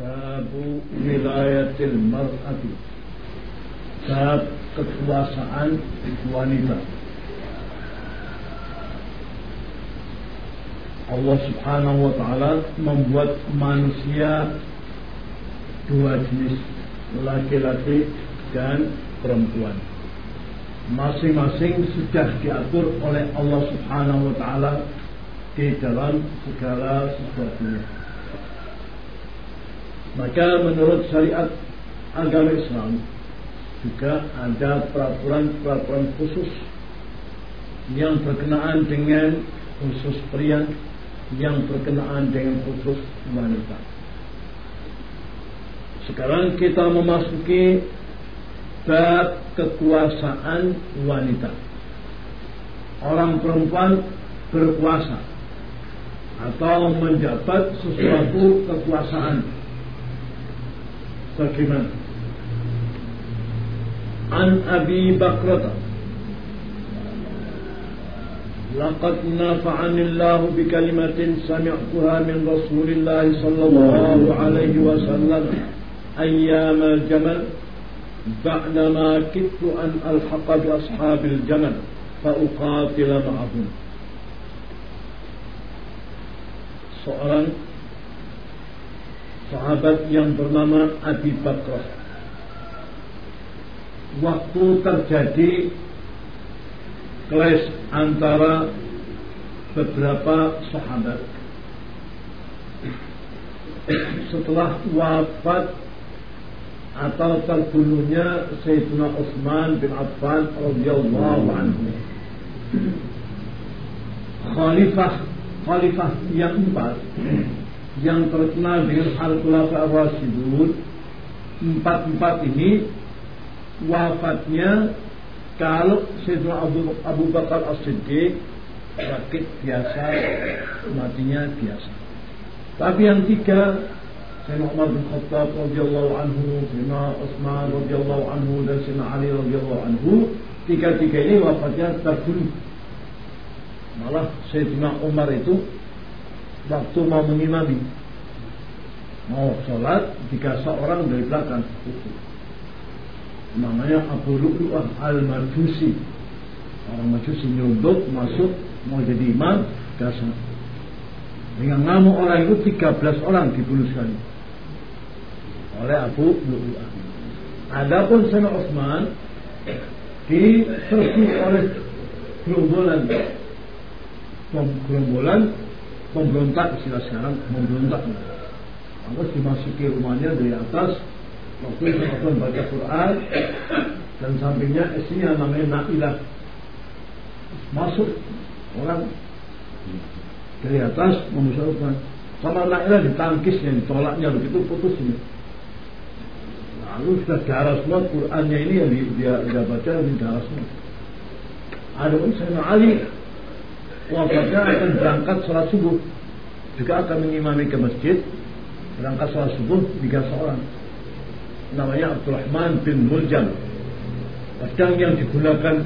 Babu wilayatil mar'ati. Bab kekuasaan wanita. Allah subhanahu wa ta'ala membuat manusia dua jenis laki-laki dan perempuan. Masing-masing sudah diatur oleh Allah subhanahu wa ta'ala di dalam segala sesuatunya maka menurut syariat agama Islam juga ada peraturan-peraturan khusus yang berkenaan dengan khusus pria yang berkenaan dengan khusus wanita. Sekarang kita memasuki bab kekuasaan wanita. Orang perempuan berkuasa atau menjabat sesuatu kekuasaan. Bagaimana? An Abi Bakrata لقد نفعني الله بكلمة سمعتها من رسول الله صلى الله عليه وسلم أيام الجمل بعدما كدت أن ألحق بأصحاب الجمل فأقاتل معهم seorang sahabat yang bernama Abi Bakrah waktu terjadi kelas antara beberapa sahabat. Setelah wafat atau terbunuhnya Sayyidina Utsman bin Affan radhiyallahu anhu. Khalifah khalifah yang empat yang terkenal dengan Al-Khulafa Ar-Rasyidun empat-empat ini wafatnya kalau Sayyidina Abu, Abu Bakar As-Siddiq sakit biasa, matinya biasa. Tapi yang tiga, Sayyidina Umar bin Khattab radhiyallahu anhu, Sayyidina Utsman radhiyallahu anhu dan Sayyidina Ali radhiyallahu anhu, tiga-tiga ini wafatnya terbunuh. Malah Sayyidina Umar itu waktu mau mengimami mau sholat jika seorang dari belakang. Namanya Abu Lu'lu'ah Al-Majusi orang Majusi nyunduk masuk mau jadi imam dasar. Dengan ngamuk orang itu 13 orang dibunuh sekali. Oleh Abu Lu'lu'ah. Adapun Sayyidina Utsman diserbu oleh gerombolan. Gerombolan pemberontak istilah sekarang pemberontak terus dimasuki rumahnya dari atas waktu itu baca Quran dan sampingnya istrinya namanya Nailah. Masuk orang dari atas memusyawarahkan sama Nailah ditangkisnya ditolaknya begitu putus ini. Lalu sudah darah semua Qurannya ini yang dia, dia baca ini darah semua. Ada pun Sayyidina Ali wafatnya akan berangkat sholat subuh. Juga akan mengimami ke masjid berangkat sholat subuh tiga seorang. Namanya Abdurrahman bin Muljam. Pedang yang digunakan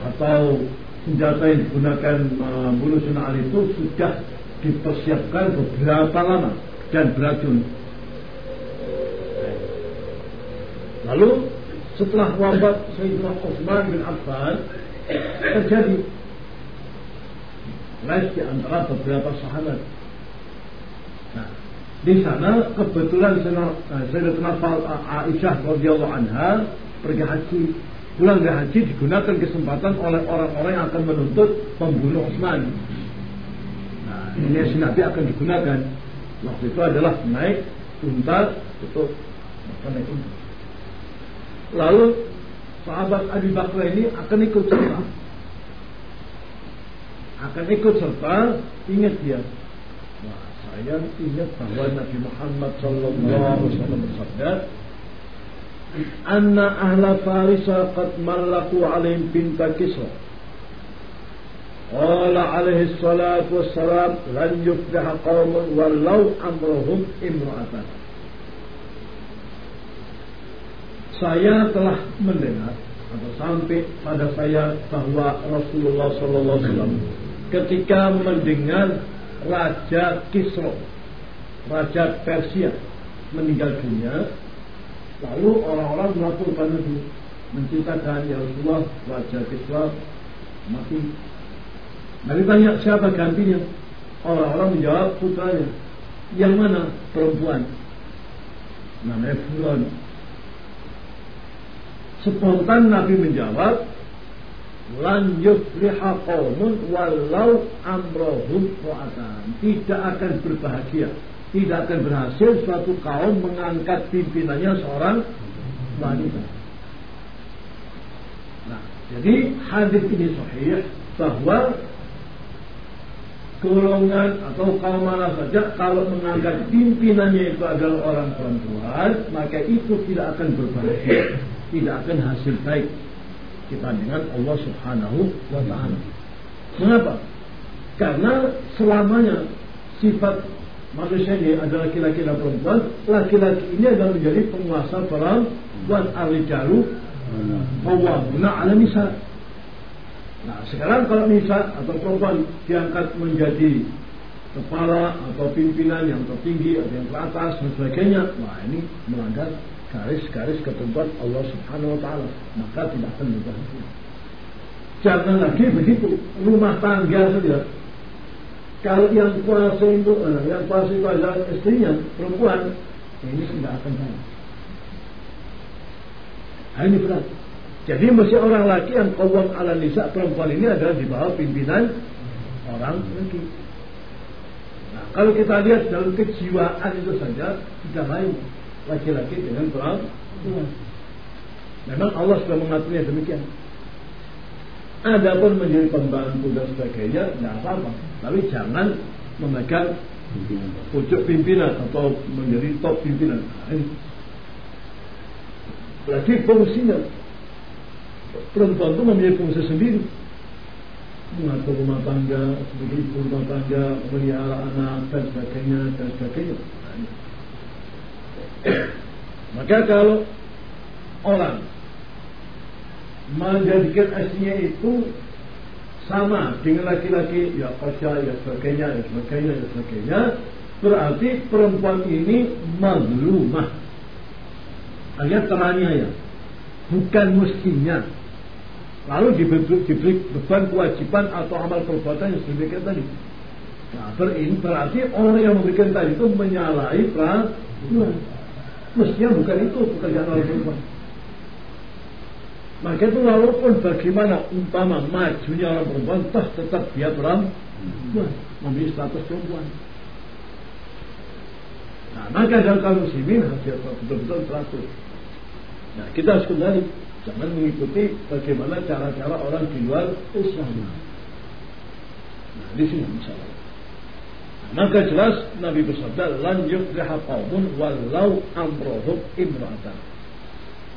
atau senjata yang digunakan uh, Sunnah Ali itu sudah dipersiapkan beberapa lama dan beracun. Lalu setelah wafat Sayyidina Utsman bin Affan terjadi. Les di antara beberapa sahabat. Di sana kebetulan Sayyidatuna Aisyah radhiyallahu anha pergi haji. Pulang dari haji digunakan kesempatan oleh orang-orang yang akan menuntut pembunuh Utsman. Nah, ini si Nabi akan digunakan. Waktu itu adalah naik unta untuk naik unta. Lalu sahabat Abi Bakar ini akan ikut serta akan ikut serta ingat dia saya ingat bahwa Nabi Muhammad Sallallahu Alaihi Wasallam bersabda Anna ahla Farisa qad mallaku alaihim pinta kisra. Qala alaihi salatu wassalam Lan yufliha qawmun walau amruhum imra'atan. Saya telah mendengar atau sampai pada saya bahwa Rasulullah Sallallahu Alaihi Wasallam ketika mendengar Raja Kisro Raja Persia meninggal dunia, lalu orang-orang melapor pada Nabi menceritakan ya Rasulullah Raja Kisra mati. Nabi tanya siapa gantinya? Orang-orang menjawab putranya. Yang mana perempuan? Namanya Fulan. Spontan Nabi menjawab, lan yufliha qaumun walau amrohum wa'atan. Tidak akan berbahagia, tidak akan berhasil suatu kaum mengangkat pimpinannya seorang wanita. Nah, jadi hadis ini sahih bahwa golongan atau kaum mana saja kalau mengangkat pimpinannya itu adalah orang perempuan maka itu tidak akan berbahagia tidak akan hasil baik kita dengan Allah Subhanahu wa taala. Mengapa? Karena selamanya sifat manusia ini adalah laki-laki dan perempuan, laki-laki ini adalah menjadi penguasa perempuan al-rijalu qawwamuna 'ala nisa. Nah, sekarang kalau nisa atau perempuan diangkat menjadi kepala atau pimpinan yang tertinggi atau yang ke atas dan sebagainya, wah ini melanggar garis-garis ketentuan Allah Subhanahu wa taala, maka tidak akan berbahagia. Jangan lagi begitu, rumah tangga saja. Kalau yang kuasa itu, eh, yang kuasa itu adalah istrinya, perempuan, ini tidak akan baik. Nah, ini berat. Jadi mesti orang laki yang kawam ala nisa perempuan ini adalah di bawah pimpinan orang laki. Nah, kalau kita lihat dalam kejiwaan itu saja sudah lain laki-laki dengan perempuan. Memang Allah sudah mengaturnya demikian. Adapun menjadi pembantu dan sebagainya, tidak apa-apa. Tapi jangan memegang pucuk pimpinan atau menjadi top pimpinan. Lagi fungsinya. Perempuan itu mempunyai fungsi sendiri. Mengatur rumah tangga, sebagai ibu rumah tangga, memelihara anak, dan sebagainya, dan sebagainya. Maka kalau orang menjadikan aslinya itu sama dengan laki-laki ya pasya ya sebagainya ya sebagainya ya sebagainya berarti perempuan ini mazlumah alias teraniaya bukan mestinya lalu diberi, diberi beban kewajiban atau amal perbuatan yang sedemikian tadi. Nah berarti orang yang memberikan tadi itu menyalahi peraturan Mestinya bukan itu pekerjaan orang perempuan. Maka itu walaupun bagaimana umpama majunya orang perempuan, toh tetap dia perempuan, memiliki status perempuan. Nah, maka dalam kaum muslimin harus betul-betul teratur. Nah, kita harus kembali, jangan mengikuti bagaimana cara-cara orang di luar Islam. Nah, di sini misalnya. Maka jelas Nabi bersabda lan yufliha qaumun walau amrohum imra'atan.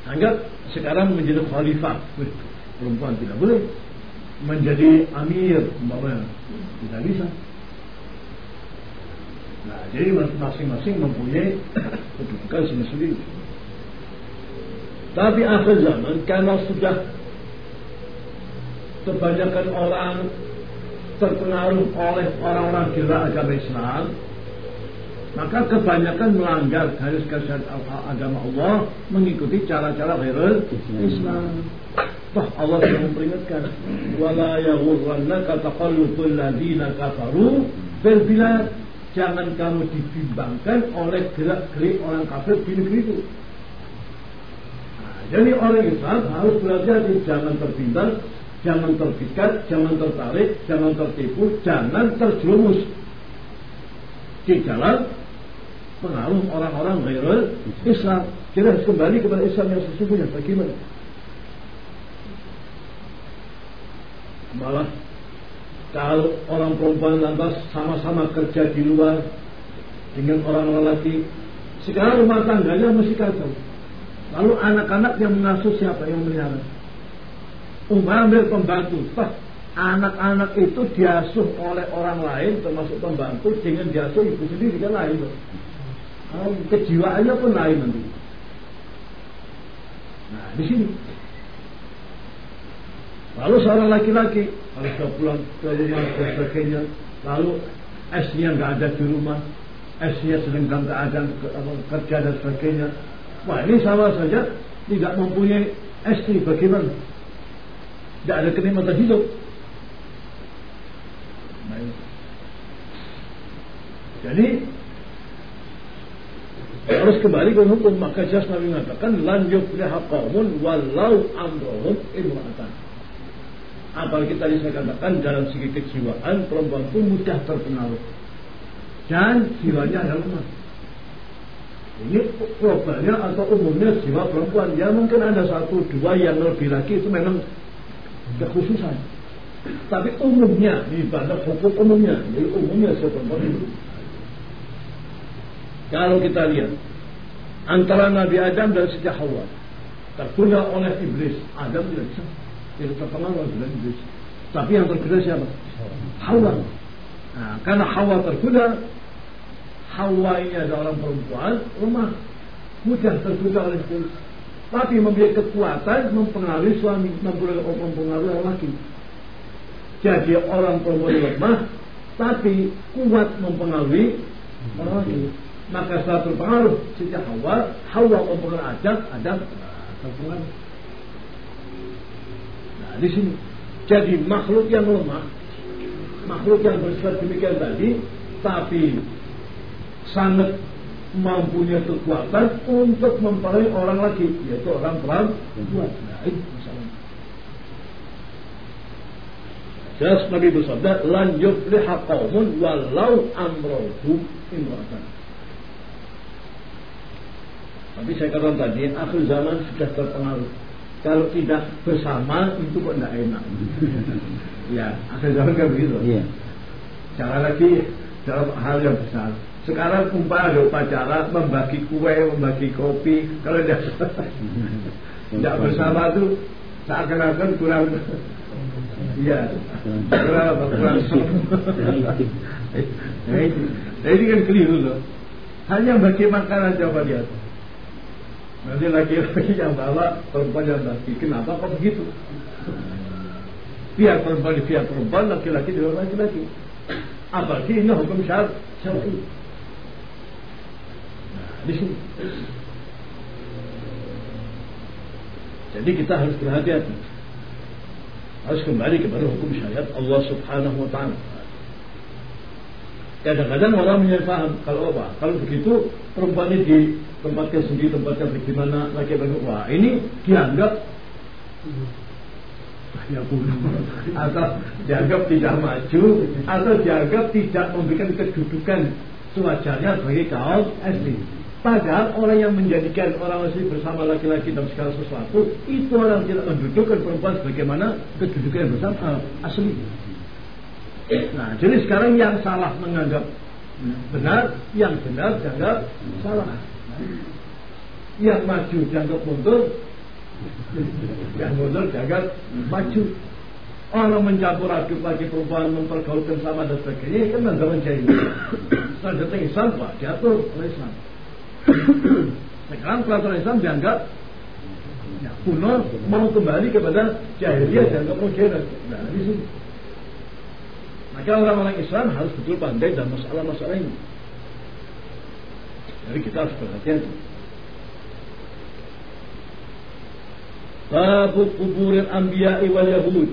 Anggap sekarang menjadi khalifah. Perempuan tidak boleh menjadi amir umpamanya. Tidak bisa. Nah, jadi masing-masing mempunyai kedudukan sendiri-sendiri. Tapi akhir zaman karena sudah kebanyakan orang terpengaruh oleh orang-orang di agama Islam, maka kebanyakan melanggar garis-garis agama Allah mengikuti cara-cara ghairul Islam. Toh Allah sudah memperingatkan, wala yaghurrannaka taqallubul ladina kafaru fil bilad. Jangan kamu dibimbangkan oleh gerak-gerik orang kafir di negeri itu. Nah, jadi orang Islam harus belajar jangan terbimbang jangan terpikat, jangan tertarik, jangan tertipu, jangan terjerumus di jalan pengaruh orang-orang ghairul Islam. Kita harus kembali kepada Islam yang sesungguhnya. Bagaimana? Malah kalau orang perempuan lantas sama-sama kerja di luar dengan orang lelaki, sekarang rumah tangganya masih kacau. Lalu anak-anak yang mengasuh siapa yang melihara? Ambil pembantu. Anak-anak itu diasuh oleh orang lain termasuk pembantu dengan diasuh ibu sendiri kan lain. Kejiwaannya pun lain nanti. Nah di sini. Lalu seorang laki-laki kalau sudah pulang ke rumah dan sebagainya, lalu esnya nggak ada di rumah, esnya sedang dalam keadaan kerja dan sebagainya. Wah ini sama saja tidak mempunyai istri bagaimana? Tidak ada kenikmatan hidup. Jadi harus kembali ke hukum maka jas Nabi mengatakan lan yufliha qaumun walau amrohum imra'atan. Apalagi tadi saya katakan dalam segi kejiwaan perempuan pun mudah terpengaruh dan jiwanya adalah lemah. Ini problemnya atau umumnya jiwa perempuan. Ya mungkin ada satu dua yang lebih lagi itu memang kekhususan. Tapi umumnya di pada hukum umumnya, jadi umumnya seperti itu. Kalau kita lihat antara Nabi Adam dan sejak Hawa tergoda oleh iblis, Adam tidak bisa, tidak terpengaruh oleh iblis. Tapi yang tergoda siapa? Hawa. Nah, karena Hawa tergoda, Hawa ini adalah orang perempuan, lemah, mudah tergoda oleh iblis. Tapi memiliki kekuatan mempengaruhi suami, mempengaruhi laki. Jadi orang perempuan lemah, tapi kuat mempengaruhi orang laki. Maka setelah terpengaruh sejak Hawa, Hawa mempengaruhi Adam, Adam terpengaruh. Nah di sini, jadi makhluk yang lemah, makhluk yang bersifat demikian tadi, tapi sangat mempunyai kekuatan untuk mempengaruhi orang lagi, yaitu orang perempuan. Nah, itu masalahnya. Jelas Nabi bersabda, lan yufliha qaumun walau amrohum imratan. Tapi saya katakan tadi, akhir zaman sudah terpengaruh. Kalau tidak bersama itu kok tidak enak. ya, akhir zaman kan begitu. Iya. Jangan lagi dalam hal yang besar. Sekarang umpama ada upacara membagi kue, membagi kopi. Kalau tidak tidak bersama itu seakan-akan kurang Iya, kurang kurang nah, ini kan keliru loh. Hanya bagi makanan coba lihat. Nanti laki-laki yang bawa, perempuan yang bagi. Kenapa kok begitu? Biar perempuan pihak perempuan, laki-laki di laki-laki. Apalagi ini hukum syar'i di sini. Jadi kita harus berhati-hati. Harus kembali kepada hukum syariat Allah Subhanahu wa taala. Kadang-kadang orang menyerah kalau apa? Kalau begitu perempuan ini ditempatkan sendiri, tempatkan bagaimana laki-laki wah ini dianggap ya atau dianggap tidak maju atau dianggap tidak memberikan kedudukan sewajarnya bagi kaum asli. Padahal orang yang menjadikan orang asli bersama laki-laki dalam segala sesuatu itu orang tidak mendudukkan perempuan sebagaimana kedudukan yang bersama uh, asli. Nah, jadi sekarang yang salah menganggap benar, yang benar dianggap salah. Yang maju dianggap mundur, yang mundur dianggap maju. Orang mencampur aduk lagi perempuan mempergaulkan sama dan sebagainya kan zaman jahiliyah. Selanjutnya Islam Pak diatur oleh Islam. Sekarang peraturan Islam dianggap ya, kuno mau kembali kepada jahiliyah dianggap modern. Nah, sini. Maka orang-orang Islam harus betul pandai dalam masalah-masalah ini. Jadi kita harus berhati-hati. Bab kuburan anbiya wal yahud.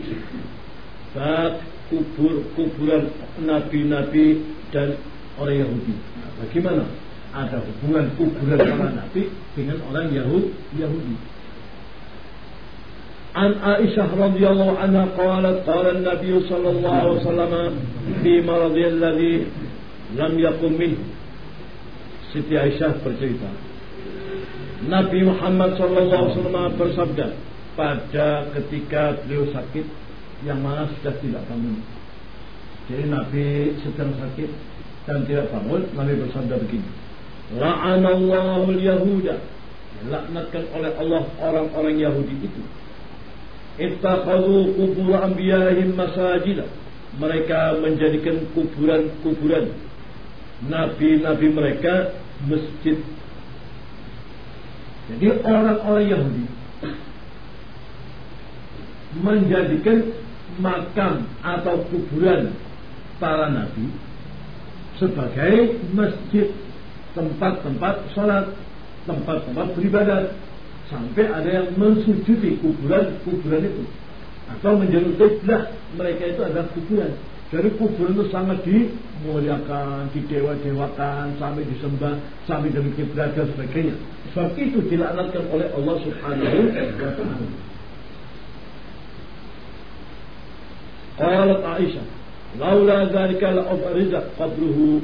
Bab kubur kuburan nabi-nabi dan orang Yahudi. Nah, bagaimana? Ada hubungan kuburan para nabi dengan orang Yahud Yahudi. An Aisyah radhiyallahu anha qalat qala an-nabiy sallallahu alaihi wasallam fi maradhi alladhi lam yaqum min Siti Aisyah bercerita Nabi Muhammad sallallahu alaihi wasallam bersabda pada ketika beliau sakit yang mana sudah tidak bangun. Jadi Nabi sedang sakit dan tidak bangun, Nabi bersabda begini. La'anallahu Yahuda. Laknatkan oleh Allah orang-orang Yahudi itu. Ittakhadhu kubur anbiya'ihim masajid. Mereka menjadikan kuburan-kuburan nabi-nabi mereka masjid. Jadi orang-orang Yahudi menjadikan makam atau kuburan para nabi sebagai masjid tempat-tempat sholat tempat-tempat beribadat sampai ada yang mensujudi kuburan kuburan itu atau menjadi kiblat mereka itu adalah kuburan jadi kuburan itu sangat dimuliakan, didewa-dewakan, sampai disembah, sampai kiblat dan sebagainya. Sebab itu dilaknatkan oleh Allah Subhanahu wa taala. Qalat Aisyah, "Laula dzalika la qabruhu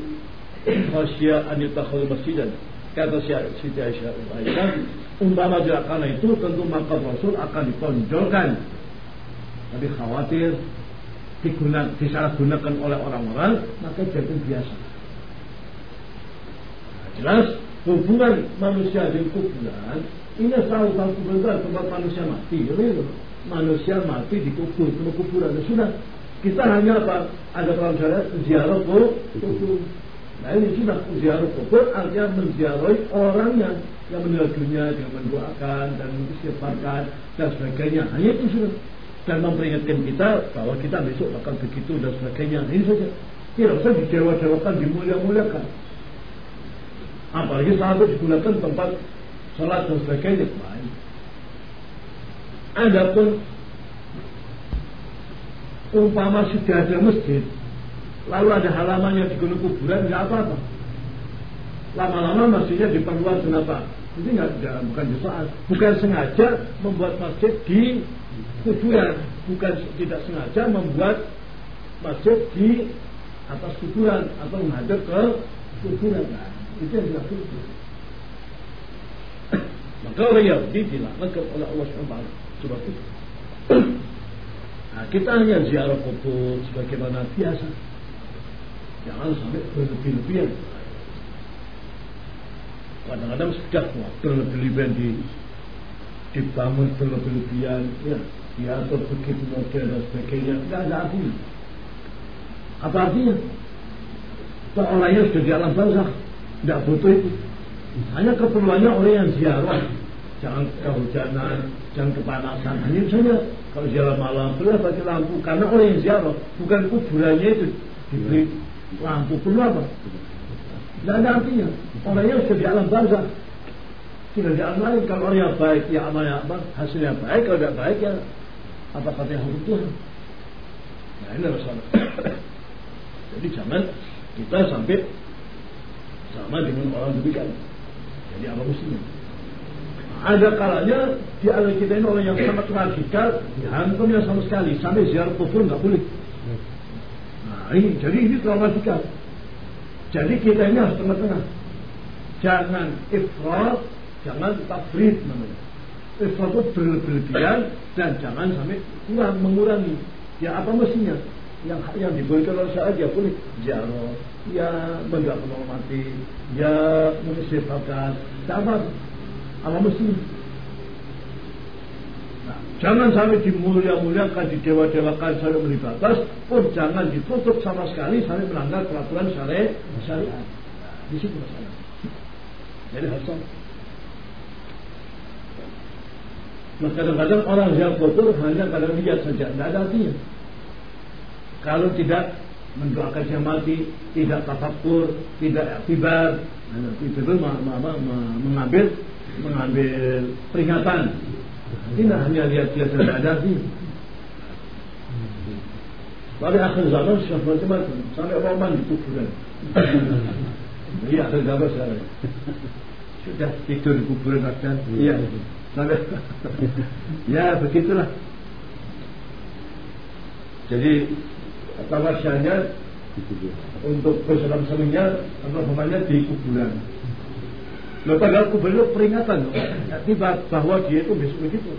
khasya an yatakhal masjidan." Kata Siti Aisyah, Aisyah, umpama karena itu tentu makam Rasul akan ditonjolkan. Tapi khawatir digunakan, disalahgunakan oleh orang-orang, maka jadi biasa. Nah, jelas hubungan manusia dengan kuburan ini selalu tahu kuburan tempat manusia mati. Gitu. Manusia mati di kubur, di kuburan. Ya sudah, kita hanya apa? Ada orang syariat ziarah kubur. Nah ini sudah ziarah kubur artinya menziarahi orangnya yang meninggal dunia dengan mendoakan dan mengistighfarkan dan sebagainya. Hanya itu sudah dan memperingatkan kita bahwa kita besok akan begitu dan sebagainya. Ini saja. Tidak usah didewa-dewakan, dimulia-muliakan. Apalagi itu digunakan tempat sholat dan sebagainya. Baik. Adapun umpama sudah ada masjid, lalu ada halamannya di gunung kuburan, nggak apa-apa. Lama-lama masjidnya diperluas kenapa? Ini nggak bukan soal, bukan sengaja membuat masjid di kuburan. Bukan tidak sengaja membuat masjid di atas kuburan atau menghadap ke kuburan. Nah, itu yang dilakukan. Maka orang Yahudi dilaknatkan oleh Allah SWT sebab itu. Nah, kita hanya ziarah kubur sebagaimana biasa jangan sampai berlebih-lebihan kadang-kadang sudah berlebih-lebihan di dibangun berlebih-lebihan ya diatur begitu model dan sebagainya. Tidak ada artinya. Apa artinya? Orangnya sudah di alam tidak butuh itu. Hanya keperluannya orang yang ziarah. Jangan kehujanan jangan kepanasan. Hanya saja kalau ziarah malam perlu bagi lampu. Karena orang yang ziarah bukan kuburannya itu diberi lampu perlu apa tidak ada artinya. Orangnya sudah di alam barzah tidak di alam lain. Kalau orang yang baik ya amalnya apa hasilnya baik kalau tidak baik ya apa katanya hukum Tuhan? Nah ini masalah. Jadi jangan kita sampai sama dengan orang demikian. Jadi apa mestinya? Ada kalanya di alam kita ini orang yang sangat radikal dihantam ya sama sekali sampai ziarah kubur nggak boleh nah ini jadi ini terlalu radikal jadi kita ini harus tengah-tengah. Jangan ifrat jangan tabrid namanya. Sesuatu berlebihan dan jangan sampai kurang mengurangi. Ya apa mestinya? Yang yang dibolehkan oleh syariat ya boleh. Jaro, ya mendoakan orang mati, ya mengistighfarkan, apa apa mestinya? Nah, jangan sampai dimulia-muliakan, didewa-dewakan sampai melibatas, pun jangan ditutup sama sekali sampai melanggar peraturan syariat. syariat. Di situ masalah. Jadi harus Nah kadang-kadang orang yang kotor hanya kadang lihat saja, tidak ada artinya. Kalau tidak mendoakan yang mati, tidak tafakur, tidak aktibar, nah, itu mengambil mengambil peringatan. Tidak hanya lihat-lihat saja, ada artinya. Tapi akhir zaman sudah macam-macam, sampai orang di kuburan. Iya akhir zaman sekarang. Sudah tidur di kuburan kadang. Iya ya begitulah. Jadi tawasyahnya untuk bersenam senangnya atau namanya di kuburan. Lalu padahal kuburan itu peringatan tiba bahwa dia itu besok begitu.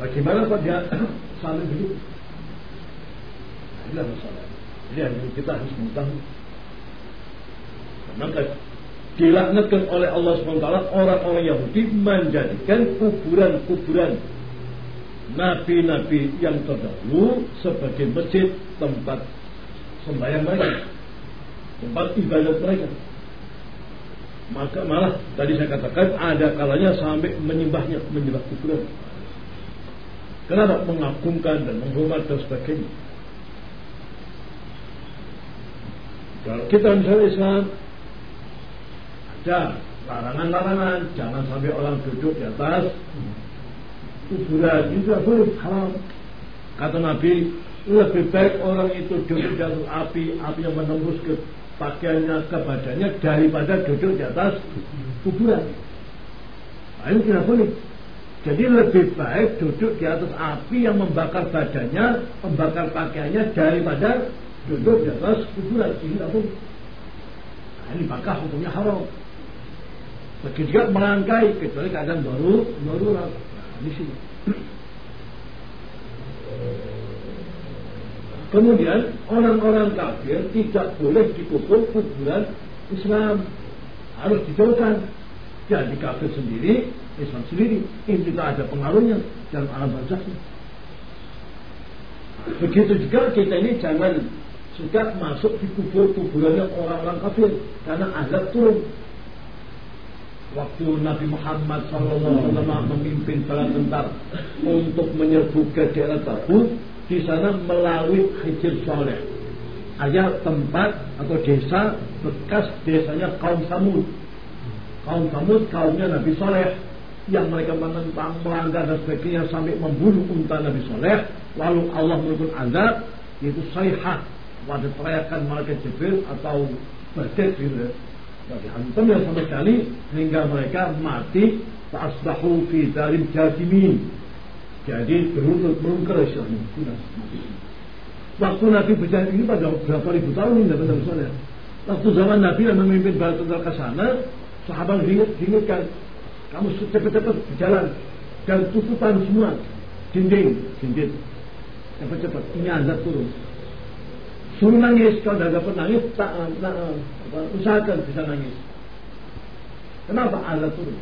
Bagaimana kalau dia saling begitu? Nah, inilah masalah. Jadi kita harus mengetahui. Maka dilaknatkan oleh Allah SWT orang-orang Yahudi menjadikan kuburan-kuburan nabi-nabi yang terdahulu sebagai masjid tempat sembahyang mereka tempat ibadat mereka maka malah tadi saya katakan ada kalanya sampai menyembahnya menyembah kuburan kenapa? Mengagumkan dan menghormat dan sebagainya. Kalau kita misalnya Islam ada larangan-larangan, jangan sampai orang duduk di atas kuburan. Itu boleh haram. Kata Nabi, lebih baik orang itu duduk di atas api, api yang menembus ke pakaiannya, ke badannya daripada duduk di atas kuburan. Nah, ini tidak boleh. Jadi lebih baik duduk di atas api yang membakar badannya, membakar pakaiannya daripada duduk di atas kuburan. Ini tidak boleh. Nah, ini maka hukumnya haram. Begitu juga merangkai kecuali keadaan baru, baru nah, di sini. Kemudian orang-orang kafir tidak boleh dikubur kuburan Islam harus dijauhkan. Jadi kafir sendiri, Islam sendiri, ini juga ada pengaruhnya dalam alam barzakh. Begitu juga kita ini jangan suka masuk di kubur-kuburannya orang-orang kafir karena azab turun. Waktu Nabi Muhammad SAW memimpin para tentara untuk menyerbu ke daerah Tabuk, di sana melalui Hijir Soleh. Ada tempat atau desa bekas desanya kaum Samud. Kaum Samud kaumnya Nabi Soleh yang mereka menentang, melanggar dan sebagainya sampai membunuh unta Nabi Soleh. Lalu Allah memberikan azab yaitu sayhah pada teriakan malaikat Jibril atau berdet gitu. Dihantam yang sama sekali sehingga mereka mati Fa'asbahu fi darim jasimin jadi berurut berungker istilahnya. Waktu Nabi berjalan ini pada berapa ribu tahun ini dapat misalnya. Waktu zaman Nabi yang memimpin bala tentara ke sana, sahabat diingatkan, kamu cepat-cepat berjalan dan tutupan semua dinding, dinding. Cepat-cepat, ini azab turun. Suruh nangis, kalau tidak dapat nangis, tak, tak, usahakan bisa nangis. Kenapa azab turun?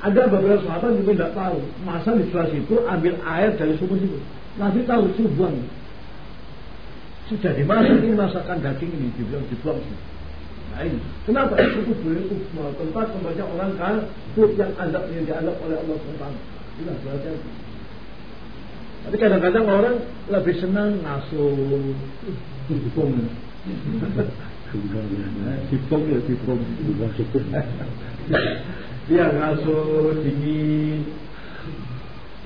Ada beberapa sahabat juga tidak tahu. Masa di sebelah situ ambil air dari sumur itu. Nabi tahu itu buang. Sudah dimasak ini masakan daging ini dibilang dibuang sih. Nah ini. Kenapa itu boleh tempat membaca orang kafir yang azab yang dianggap oleh Allah SWT. Inilah berarti. Tapi kadang-kadang orang lebih senang ngasuh hukum. Sipong ya sipong dia ngasuh dingin.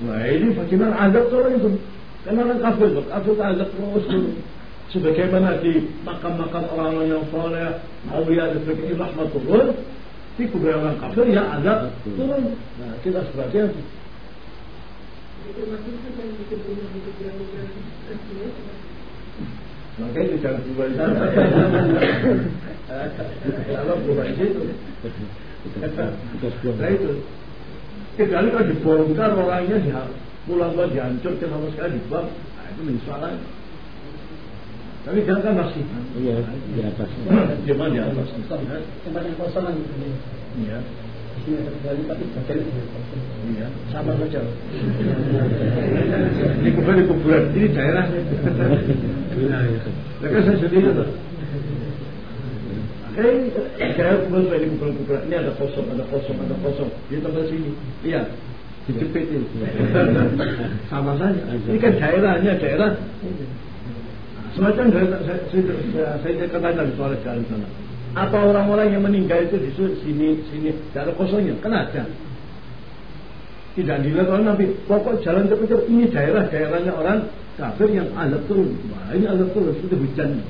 Nah ini bagaimana azab turun itu? Karena orang kafir tuh kafir azab terus sebagaimana di makam-makam orang-orang yang soleh awliya dan sebagainya rahmat turun di kuburan orang kafir ya azab turun. Nah kita itu Makanya itu jangan berubah di sana. Kalau di situ. Nah itu. Kecuali kalau dibongkar orangnya ya pulang buat dihancurkan sama sekali dibuang, nah itu misalnya. Tapi jangan kan masih. Iya, di atas. Cuma di atas. Tempat yang kosong Iya. Sini terjadi tapi bagian Iya, sama saja. Ini kuburan kuburan, ini daerah. Nah, kan saya sendiri tuh. Eh, saya kumpul ini kumpul-kumpul. Ini ada kosong, ada kosong, ada kosong. Di tempat sini. Iya. Dijepit ini. Sama saja. Ini kan daerahnya daerah. Semacam daerah, saya, saya, saya katakan soal jalan sana. Apa orang-orang yang meninggal itu di sini, sini, daerah kosongnya? Kan ada. Tidak dilihat oleh Nabi. Pokok jalan cepat-cepat. Ini daerah-daerahnya orang kafir yang azab turun. Ini azab turun. Sudah hujan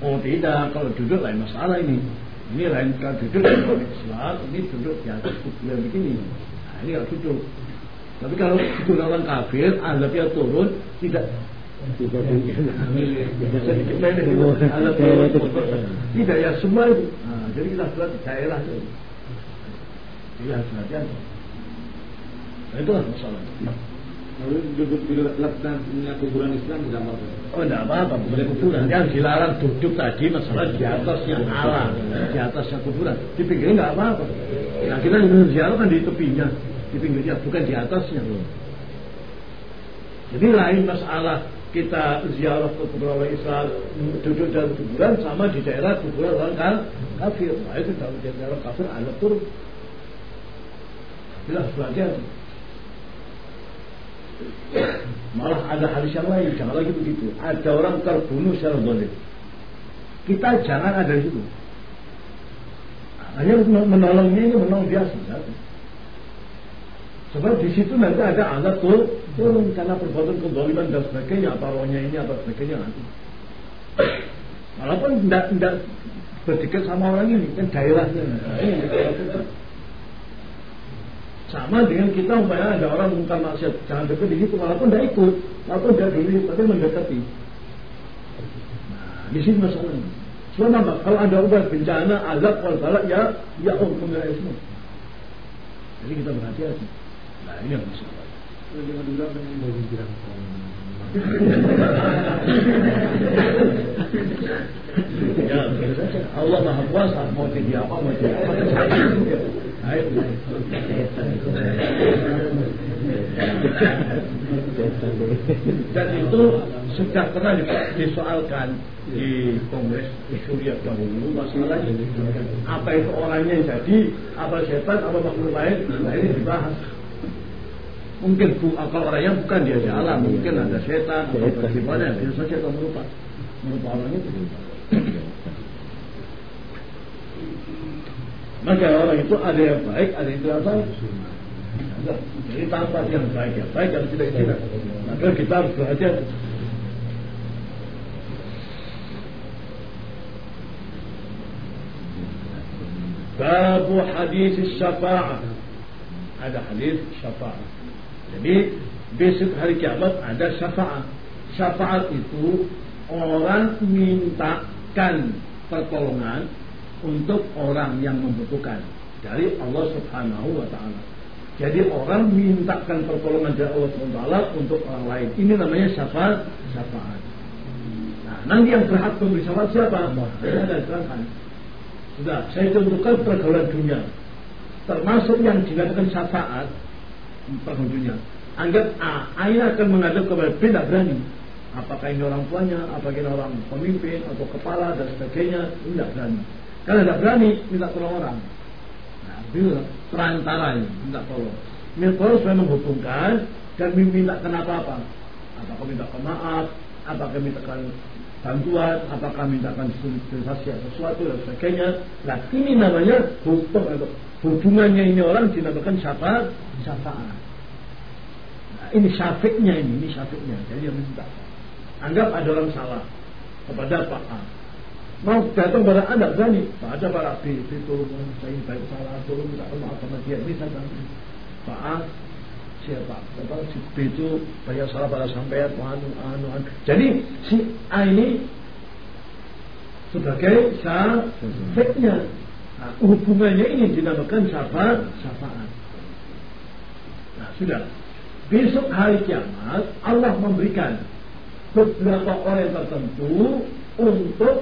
Oh tidak, kalau duduk lain masalah ini. Ini lain kalau duduk Islam, ini duduk di atas kuburan begini. Nah ini kalau duduk. Tapi kalau duduk orang kafir, azabnya turun, tidak tidak ya semua itu. Nah, jadi kita buat di daerah itu. Iya, hati Nah, itulah masalahnya. Lalu kuburan Islam tidak apa-apa. Oh tidak apa-apa, bukan kuburan. Yang dilarang duduk tadi masalah di atasnya alam, di atasnya kuburan. Di pinggirnya nggak apa-apa. Nah kita ziarah kan di tepinya, di pinggirnya, bukan di atasnya. Jadi lain masalah kita ziarah ke kuburan Islam duduk dalam kuburan sama di daerah kuburan orang kafir. Nah itu di daerah kafir ada turun. Jelas belajar. Malah ada hadis yang lain, jangan lagi begitu. Ada orang terbunuh secara boleh. Kita jangan ada di situ. Hanya menolongnya ini menolong biasa. Sebab di situ nanti ada alat tuh turun karena perbuatan kedoliman dan sebagainya, apa rohnya ini, apa sebagainya nanti. Walaupun tidak tidak berdekat sama orang ini kan daerahnya. Sama dengan kita umpamanya ada orang mungkar maksiat jangan dekat di situ walaupun tidak ikut, walaupun tidak dulu tapi mendekati. Nah, di sini masalahnya. Cuma kalau ada ubat bencana, azab, kalau balak ya ya om semua. Jadi kita berhati-hati. Nah ini yang masalah. Jangan dibilang dengan ya Allah maha kuasa mau jadi apa mau jadi apa dan itu sudah pernah disoalkan di kongres di Suriah dahulu masalahnya apa itu orangnya yang jadi apa setan apa makhluk lain nah ini dibahas. Mungkin bu, akal orangnya? Bukan dia di alam, mungkin ada setan atau bagaimana, bisa saja kamu lupa. Merupa orang itu. Maka orang itu ada yang baik, ada yang tidak baik. Jadi tanpa yang baik yang baik, yang tidak tidak. Maka kita harus berhati-hati. Babu hadis syafa'ah. Ada hadis syafa'ah. Jadi besok hari kiamat ada syafaat. Syafaat itu orang mintakan pertolongan untuk orang yang membutuhkan dari Allah Subhanahu wa taala. Jadi orang mintakan pertolongan dari Allah Subhanahu wa taala untuk orang lain. Ini namanya syafaat, syafaat. Nah, nanti yang berhak memberi syafaat siapa? Saya ada terangkan. Sudah, saya tentukan pergaulan dunia. Termasuk yang dilakukan syafaat penghujungnya. Anggap A, A ini akan menghadap kepada B tidak berani. Apakah ini orang tuanya, apakah ini orang pemimpin atau kepala dan sebagainya, tidak berani. Karena tidak berani, minta tolong orang. Nah, bila perantara ini, minta tolong. Minta tolong supaya menghubungkan dan minta kenapa apa. Apakah minta maaf, apakah minta bantuan, apakah mintakan sosialisasi sesuatu dan sebagainya. Nah ini namanya hukum hubungannya ini orang dinamakan syafaat syafaat nah, ini syafiknya ini ini syafiknya jadi yang minta anggap ada orang salah kepada Pak A mau datang pada anda berani Pak ada Pak B itu saya baik salah tolong minta maaf sama dia bisa kan Pak siapa Bapak si B itu banyak salah pada sampean anu anu anu jadi si A ini sebagai syafiknya Nah, hubungannya ini dinamakan syafaat. syafaat. Nah, sudah. Besok hari kiamat Allah memberikan beberapa orang tertentu untuk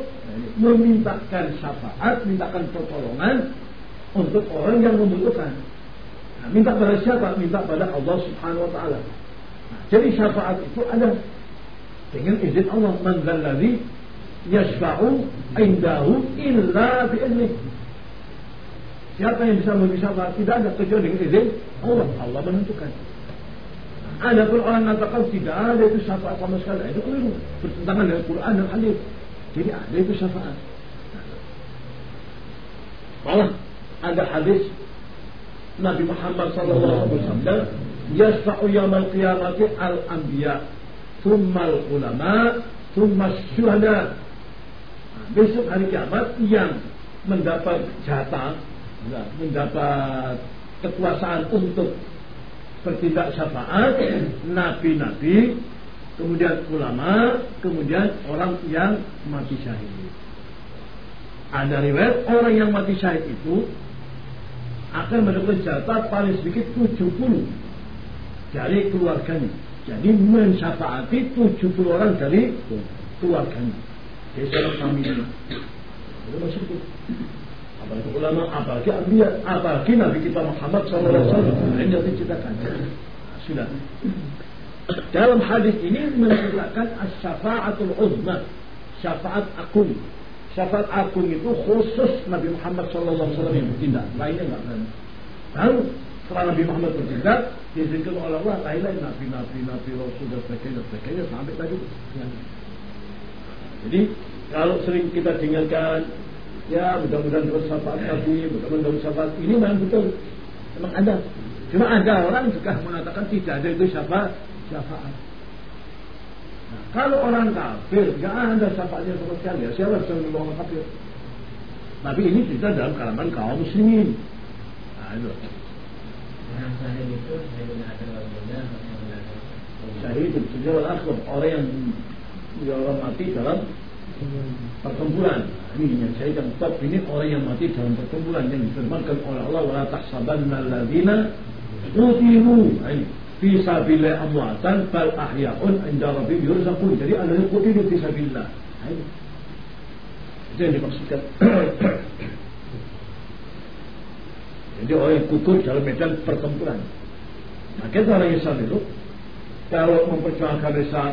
memintakan syafaat, mintakan pertolongan untuk orang yang membutuhkan. Nah, minta pada siapa? Minta pada Allah Subhanahu wa taala. Nah, jadi syafaat itu ada dengan izin Allah man dzalladzi yashfa'u indahu illa bi'idznihi. Siapa yang bisa memberi syafaat? Tidak ada kecuali dengan izin Allah. Allah menentukan. Ada pun orang mengatakan tidak ada itu syafaat sama sekali. Itu keliru. Bertentangan dengan Quran dan hadis. Jadi ada itu syafaat. Malah ada hadis Nabi Muhammad alaihi wasallam yasfa'u yaumil qiyamati al-anbiya thumma al-ulama thumma syuhada. Nah, besok hari kiamat yang mendapat jatah mendapat kekuasaan untuk bertindak syafaat nabi-nabi kemudian ulama kemudian orang yang mati syahid ada riwayat orang yang mati syahid itu akan mendapat jatah paling sedikit 70 dari keluarganya jadi mensyafaati 70 orang dari keluarganya jadi salah kami itu itu apalagi ulama, apalagi ambiya, apalagi Nabi kita Muhammad SAW. Ini yang diceritakan. Sudah. Dalam hadis ini menceritakan syafaatul uzma, syafaat akun. Syafaat akun itu khusus Nabi Muhammad SAW yang bertindak, lainnya enggak berani. Dan setelah Nabi Muhammad bertindak diizinkan oleh Allah lain-lain nabi nabi nabi rasul dan sebagainya sebagainya sampai tadi. Jadi kalau sering kita dengarkan ya mudah-mudahan dapat syafaat Nabi mudah-mudahan dapat syafaat ini memang betul. Memang ada. Cuma ada orang juga mengatakan tidak ada itu syafaat syafaat. Nah, kalau orang kafir nggak ada syafaatnya sama sekali. Ya siapa yang orang kafir? Tapi ini tidak dalam kalangan kaum muslimin. Nah itu. Syahid itu syahid itu orang yang orang mati dalam pertempuran. Ini yang saya yang top. Ini orang yang mati dalam pertempuran yang difirmankan oleh Allah wala tahsabanna alladziina qutilu fi sabilillah amwatan bal ahya'un 'inda rabbihim yurzaqun. Jadi ada yang qutilu fi sabilillah. Itu yang dimaksudkan. Jadi orang yang kukur dalam medan pertempuran. Maka orang Islam itu kalau memperjuangkan Islam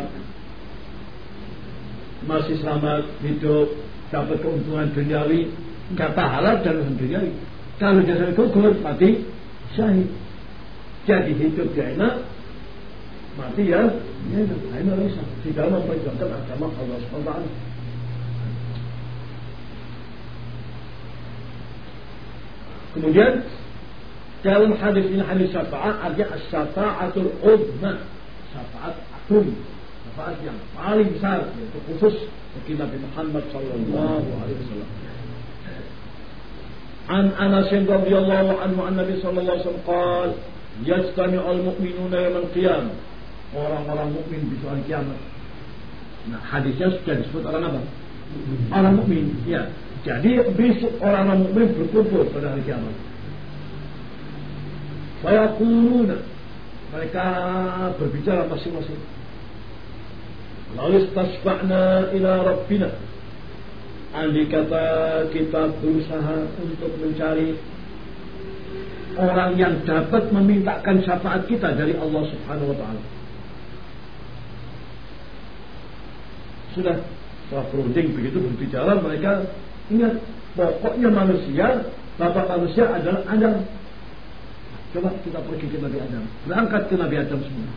masih selamat hidup dapat keuntungan duniawi kata halal dan duniawi kalau jasa gugur mati syahid jadi hidup dia enak mati ya. Ya enak bisa dalam memperjuangkan agama Allah SWT kemudian dalam hadis ini hadis syafaat artinya syafaatul uzma. Syafaat agung. Syafaat yang paling besar yaitu khusus bagi Nabi Muhammad sallallahu alaihi wasallam. An Anas radhiyallahu anhu an Nabi sallallahu alaihi wasallam qaal yajtami'u al-mu'minuna yawm al-qiyamah. Orang-orang mukmin di hari kiamat. Nah, hadisnya sudah disebut orang apa? Orang mukmin, ya. Jadi besok orang-orang mukmin berkumpul pada hari kiamat. Saya mereka berbicara masing-masing. Lalu istasba'na ila Rabbina Andai kata kita berusaha untuk mencari orang yang dapat memintakan syafaat kita dari Allah Subhanahu wa taala. Sudah setelah berunding begitu berbicara mereka ingat pokoknya manusia bapak manusia adalah Adam. Coba kita pergi ke Nabi Adam. Berangkat ke Nabi Adam semua.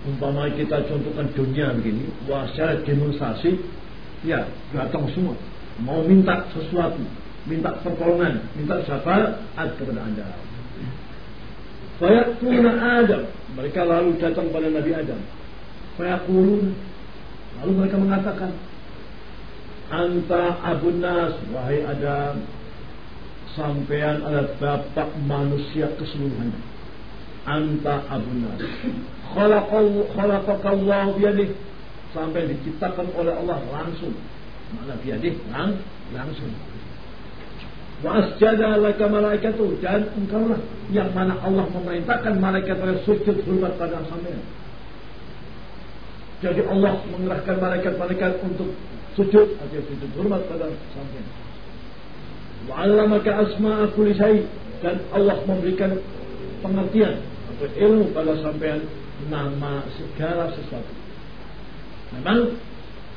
Umpama kita contohkan dunia begini, wah secara demonstrasi, ya datang semua. Mau minta sesuatu, minta pertolongan, minta syafaat kepada anda. Fayaquluna Adam. Mereka lalu datang pada Nabi Adam. Fayaquluna. Lalu mereka mengatakan, Anta Abu Nas, wahai Adam, sampean adalah bapak manusia keseluruhannya. Anta Abu Nas khalaqakallah biyadih sampai diciptakan oleh Allah langsung mana biyadih lang, langsung wa asjada laka malaikatu. Dan engkau lah yang mana Allah memerintahkan malaikat pada sujud hormat pada sampean jadi Allah mengerahkan malaikat-malaikat untuk sujud atau sujud hormat pada sampean wa 'allamaka asma'a kulli dan Allah memberikan pengertian atau ilmu pada sampean nama segala sesuatu. Memang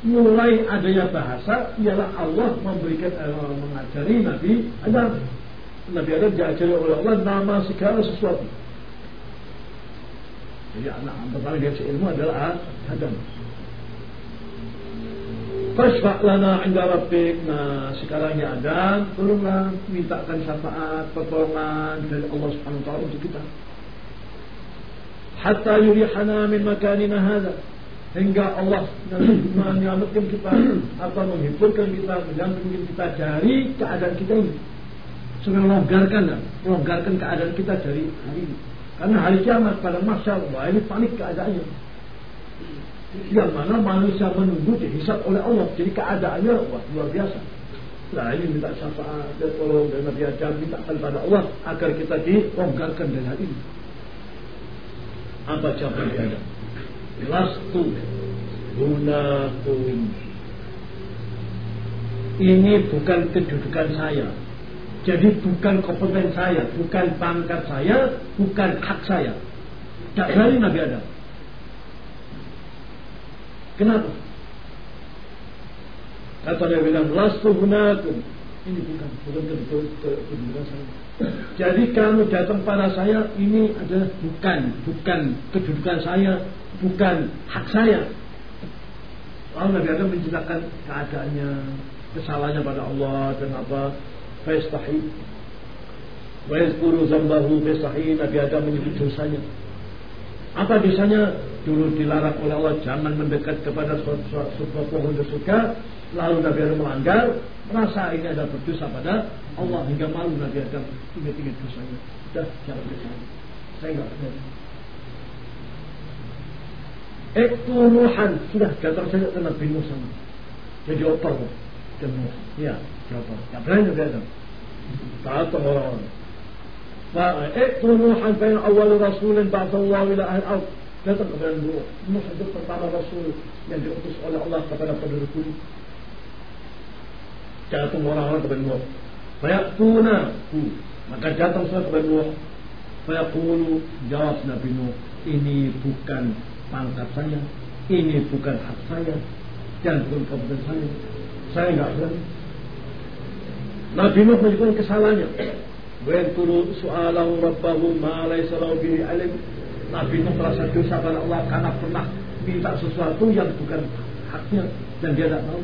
mulai adanya bahasa ialah Allah memberikan uh, mengajari Nabi Adam. Nabi Adam diajari oleh Allah nama segala sesuatu. Jadi anak pertama dia ilmu adalah Adam. Fasfa' lana inda rabbik. Nah, sekarang ya Adam, tolonglah mintakan syafaat, pertolongan dari Allah Subhanahu wa taala untuk kita hatta yurihana min makanina hadha hingga Allah menyelamatkan kita atau menghiburkan kita mendampingkan kita dari keadaan kita ini. Supaya longgarkan longgarkan keadaan kita dari hari ini. Karena hari kiamat pada masa wah ini panik keadaannya. Yang mana manusia menunggu dihisap oleh Allah. Jadi keadaannya wah luar biasa. Nah ini minta syafaat dan tolong dari Nabi Adam minta kepada Allah agar kita dilonggarkan dari hari ini. Apa jawabannya? Lastu gunakum. Ini bukan kedudukan saya. Jadi bukan kompeten saya, bukan pangkat saya, bukan hak saya. Tidak berani Nabi Adam. Kenapa? Kata dia bilang, Lastu gunakum. Ini bukan, bukan kedudukan saya. Jadi kamu datang pada saya, ini adalah bukan, bukan kedudukan saya, bukan hak saya. Lalu Nabi Adam menceritakan keadaannya, kesalahannya pada Allah dan apa, Faistahi. Wa yazkuru zambahu faistahi, Nabi Adam menyebut dosanya. Apa dosanya? Dulu dilarang oleh Allah jangan mendekat kepada sebuah pohon surga lalu Nabi Adam melanggar, merasa ini adalah berdosa pada Allah hingga malu Nabi Adam ingat-ingat dosanya. Sudah jangan berdosa. Saya enggak. Itu Nuhan sudah datang saja ke Nabi sama. Jadi oper dan. Ya, oper. Ya berani Nabi Adam. Datang orang-orang. Itu Nuhan bayan awal rasulin ba'athallahu ila ahli al datang kepada Nuh. Nuh itu rasul yang diutus oleh Allah kepada penduduk bumi datang orang-orang kepada Nuh. Fayaqtuna maka datang semua kepada Nuh. Fayaqulu jawab Nabi Nuh, ini bukan pangkat saya, ini bukan hak saya, dan bukan kebetulan saya. Saya enggak berani. Nabi Nuh menunjukkan kesalahannya. Wenturu su'alahu rabbahu ma laysa lahu bihi alim. Nabi Nuh merasa dosa pada Allah karena pernah minta sesuatu yang bukan haknya dan dia tidak tahu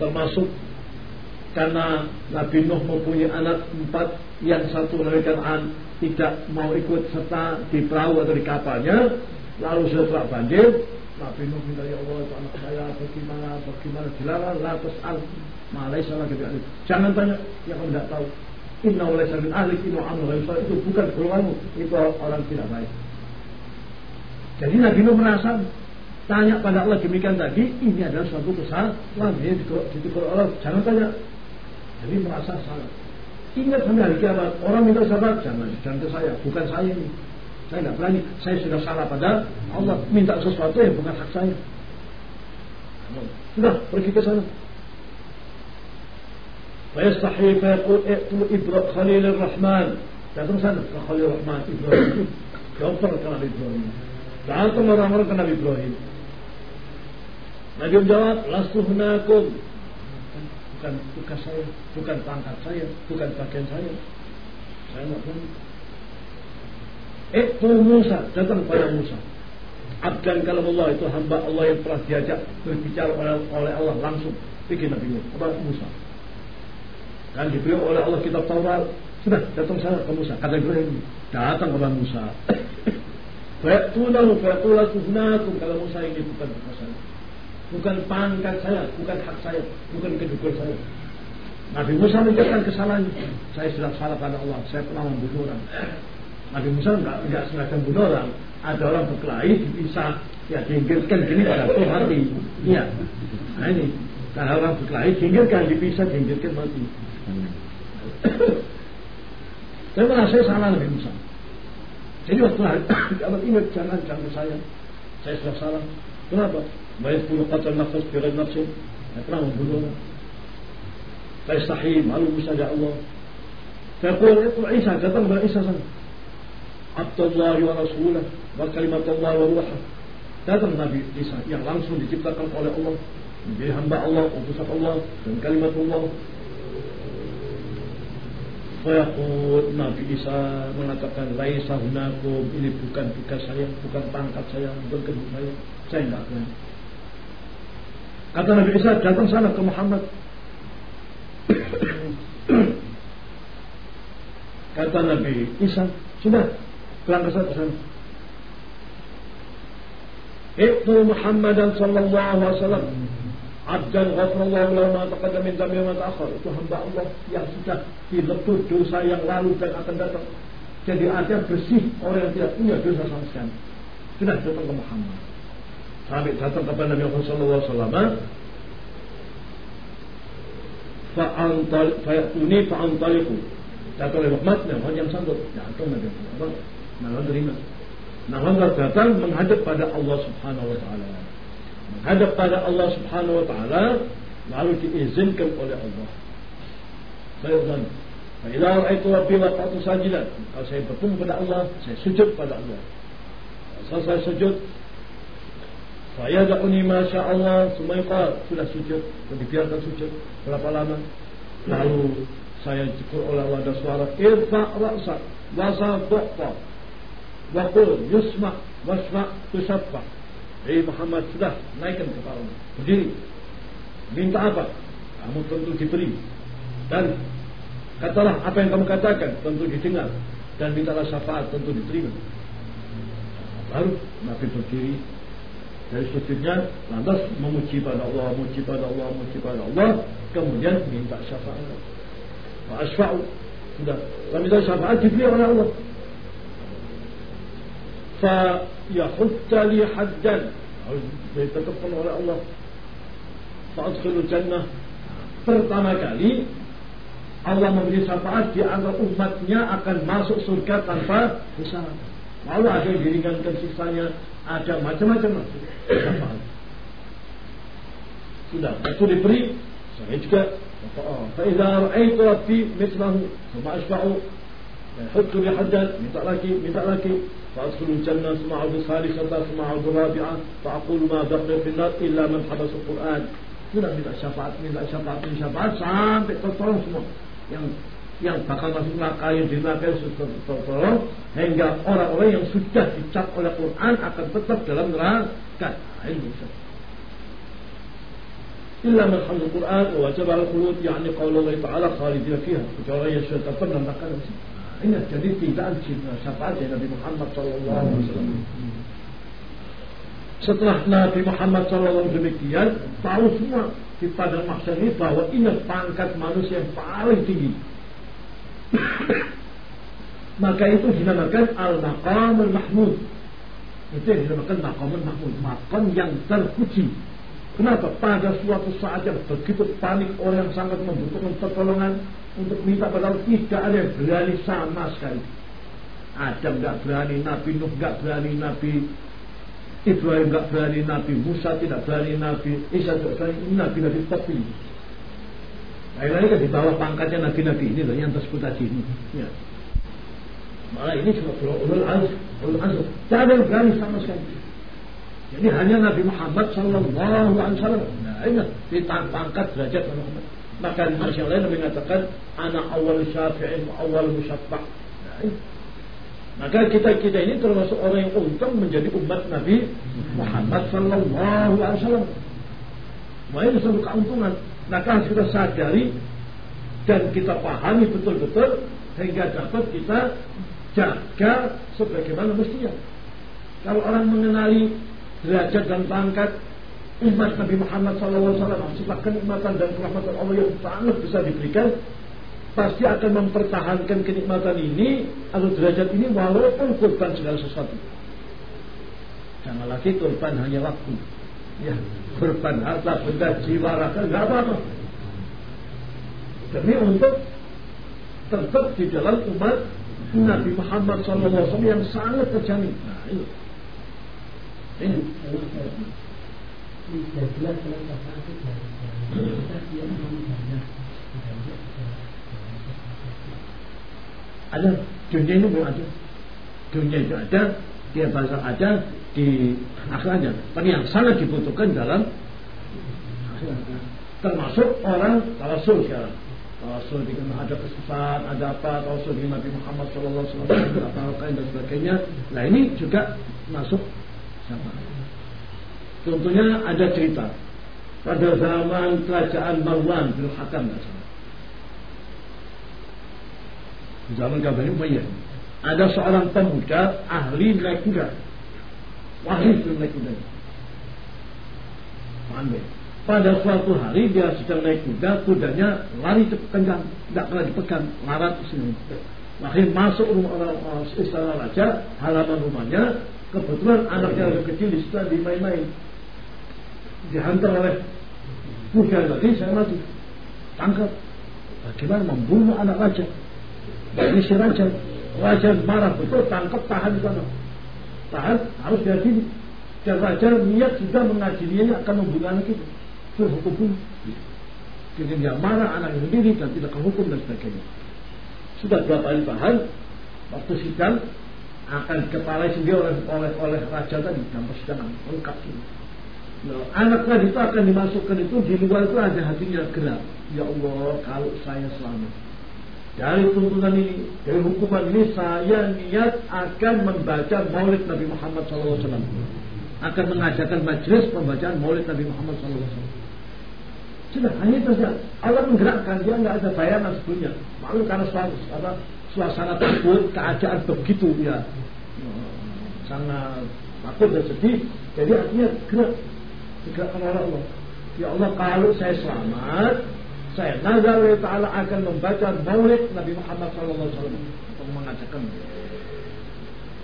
termasuk karena Nabi Nuh mempunyai anak empat yang satu dari Kanaan tidak mau ikut serta di perahu atau di kapalnya lalu setelah banjir Nuh minta ya Allah itu anak saya bagaimana bagaimana dilarang latas al malai salah gitu jangan tanya yang kamu tidak tahu. Inna oleh min ahli inna amal itu bukan golonganmu itu orang tidak baik. Jadi Nabi Nuh merasa tanya pada Allah demikian tadi, ini adalah suatu kesalahan. Ini ditegur Allah, jangan tanya. Jadi merasa salah. Ingat sampai hari kiamat, orang minta sabar, jangan, jangan ke saya, bukan saya ini. Saya tidak berani, saya sudah salah pada Allah, minta sesuatu yang bukan hak saya. Sudah, pergi ke sana. فيستحي فيقول ائتوا إبراهيم خليل الرحمن datang sana ke Khalil Rahman Ibrahim Dokter ke Nabi Ibrahim Datang orang-orang ke Nabi Ibrahim Nabi menjawab, lasuhnakum. Bukan tugas saya, bukan pangkat saya, bukan bagian saya. Saya tidak pun. itu Musa, datang pada Musa. Abdan kalau Allah itu hamba Allah yang telah diajak berbicara oleh Allah langsung bikin Nabi Musa. Dan diberi oleh Allah kitab Taurat. Sudah datang sana ke Musa. Kata Ibrahim, datang kepada Musa. Fa'tulahu fa'tulah suhnakum kalau Musa ini bukan saya bukan pangkat saya, bukan hak saya, bukan kedudukan saya. Nabi Musa menjelaskan kesalahan. Saya sudah salah pada Allah. Saya pernah membunuh orang. Nabi Musa enggak, enggak sengaja bunuh orang. Ada orang berkelahi bisa ya diinggirkan gini pada tuh mati. Iya. Nah ini, karena orang berkelahi diinggirkan, dipisah, diinggirkan mati. Saya merasa salah Nabi Musa. Jadi waktu hari dapat ingat jangan jangan saya, saya sudah salah. Kenapa? Banyak puluh kata nafas biar nafsu, saya pernah membunuh. Saya sahih, malu bisa ya Allah. Saya pun itu Isa, datang kepada Isa sana. Abdullah wa kalimat Allah wa ruhah. Datang Nabi Isa yang langsung diciptakan oleh Allah. Menjadi hamba Allah utusan Allah dan kalimat Allah Fayaqul Nabi Isa mengatakan Laisa hunakum. Ini bukan tugas saya Bukan pangkat saya Bukan kedua saya. Saya tidak berani Kata Nabi Isa, datang sana ke Muhammad. Kata Nabi Isa, sudah, berangkat ke sana. Itu Muhammadan sallallahu alaihi wasallam Abdan ghafrallahu lahu ma taqaddam min dhambi wa. Itu hamba Allah yang sudah dileput dosa yang lalu dan akan datang. Jadi ada bersih orang yang tidak punya dosa sama sekali. Sudah datang ke Muhammad sampai datang kepada Nabi Muhammad sallallahu alaihi wasallam fa'antal fa'atuni fa'antaliku datang oleh Muhammad Muhammad yang sanggup datang Nabi Muhammad Terima Muhammad datang menghadap pada Allah Subhanahu wa taala. Menghadap pada Allah Subhanahu wa taala lalu diizinkan oleh Allah. Baiklah Bila ra'aitu Rabbi waqatu sajidan. Kalau saya bertemu pada Allah Saya sujud pada Allah. Selesai sujud Saya dakuni Masya Allah Semua sudah sujud Dibiarkan sujud. Berapa lama? Lalu saya cukur oleh Allah ada suara Irfa ra'sa Wasa bu'fa Wakul yusma Wasma tusabba. Eh Muhammad sudah naikkan kepala Berdiri. Minta apa? Kamu tentu diberi. Dan Katalah apa yang kamu katakan Tentu didengar. Dan mintalah syafaat tentu diterima. Lalu Nabi berdiri. Dari sujudnya lantas memuji pada Allah, memuji pada Allah, memuji pada Allah, kemudian minta syafaat. Wa asfa'u. Sudah, kami minta syafaat diberi oleh Allah Fa yahutta li haddan harus ditetapkan oleh Allah. Fa adkhulul jannah. Pertama kali Allah memberi syafaat di antara umatnya akan masuk surga tanpa hisab. Lalu ada yang diringankan sisanya, ada macam-macam syafaat. Sudah, itu diberi, saya juga فإذا رأيت ربي مثله ثم أشبع حط لي حدا minta lagi minta lagi فأدخل الجنة ثم أعود الثالثة ثم أعود الرابعة فأقول ما بقي في النار إلا من حبس القرآن sudah minta syafaat, minta syafaat, minta syafaat sampai tertolong semua yang yang bakal masuk neraka yang di neraka tertolong hingga orang-orang yang sudah dicap oleh Quran akan tetap dalam neraka. Nah, ini إلا من حفظ القرآن ووجب على الخلود يعني قول الله تعالى خالدين فيها kecuali yang sudah tetap dalam neraka ini jadi tidak syafaat dari Nabi Muhammad Wasallam. Setelah Nabi Muhammad SAW demikian, tahu semua di padang mahsyar ini bahwa ini pangkat manusia yang paling tinggi. Maka itu dinamakan al-maqamul mahmud. Itu yang dinamakan maqamul mahmud, makam yang terpuji. Kenapa? Pada suatu saat yang begitu panik orang yang sangat membutuhkan pertolongan untuk minta padahal tidak ada yang berani sama sekali. Adam nggak berani, Nabi Nuh nggak berani, Nabi Ibrahim nggak berani, Nabi Musa tidak berani, Nabi Isa tidak berani, Nabi Nabi tapi lain-lain kan di bawah pangkatnya Nabi-Nabi ini loh yang tersebut tadi ini. Ya. Malah ini cuma ulul azm, ulul azm. Tidak ada yang berani sama sekali. Jadi hanya Nabi Muhammad Sallallahu Alaihi Wasallam. Nah, ini ditangkat derajat Muhammad. Maka Masya Allah Nabi mengatakan anak awal syafi'in awal. Nah, ini. Maka kita kita ini termasuk orang yang untung menjadi umat Nabi Muhammad Sallallahu Alaihi Wasallam. Ini satu keuntungan. Maka harus kita sadari dan kita pahami betul-betul sehingga dapat kita jaga sebagaimana mestinya. Kalau orang mengenali derajat dan pangkat umat Nabi Muhammad SAW sifat kenikmatan dan kerahmatan Allah yang sangat bisa diberikan pasti akan mempertahankan kenikmatan ini atau derajat ini walaupun korban segala sesuatu. Jangan lagi korban hanya waktu. Ya korban harta benda jiwa rasa nggak apa-apa. Demi untuk tetap di dalam umat Nabi Muhammad SAW yang sangat terjamin. Nah, ini. Ada dunia ini belum ada. Dunia itu ada, dia bahasa ada di akhirnya. Tapi yang sangat dibutuhkan dalam termasuk orang rasul sekarang. Rasul dengan ada kesusahan, ada apa, Rasul dengan Nabi Muhammad SAW, apa dan sebagainya. Nah ini juga masuk sama. Contohnya ada cerita. Pada zaman kerajaan Marwan bin Hakam zaman Kabani Umayyah. Ada seorang pemuda ahli naik kuda. Wahid naik kuda. Pandai pada suatu hari dia sedang naik kuda kudanya lari kencang tidak pernah dipegang larat sini. Akhirnya masuk rumah orang istana raja, halaman rumahnya, Kebetulan anaknya yang kecil di situ dimain-main. Dihantar oleh lagi saya mati. Tangkap. Bagaimana membunuh anak raja? Bagi si raja. Raja marah betul, tangkap, tahan di sana. Tahan, harus diadili. Dan raja niat sudah mengadilinya akan membunuh anak itu. Itu hukum bunuh. Jadi dia marah anak sendiri dan tidak kehukum dan sebagainya. Sudah dua kali tahan, waktu sidang akan kepala sendiri oleh oleh oleh raja tadi dalam persidangan lengkap ini. Anak tadi itu akan dimasukkan itu di luar itu ada hatinya gerak. Ya Allah, kalau saya selamat dari tuntunan ini, dari hukuman ini saya niat akan membaca Maulid Nabi Muhammad SAW. Akan mengajarkan majelis pembacaan Maulid Nabi Muhammad SAW. Sudah, hanya itu saja. Allah menggerakkan, dia nggak ada bayangan sebelumnya. Malu karena suasana, suasana takut, keadaan begitu ya sangat takut dan sedih. Jadi artinya gerak digerakkan oleh Allah. Ya Allah kalau saya selamat, saya nazar Ta'ala akan membaca maulid Nabi Muhammad SAW untuk mengajarkan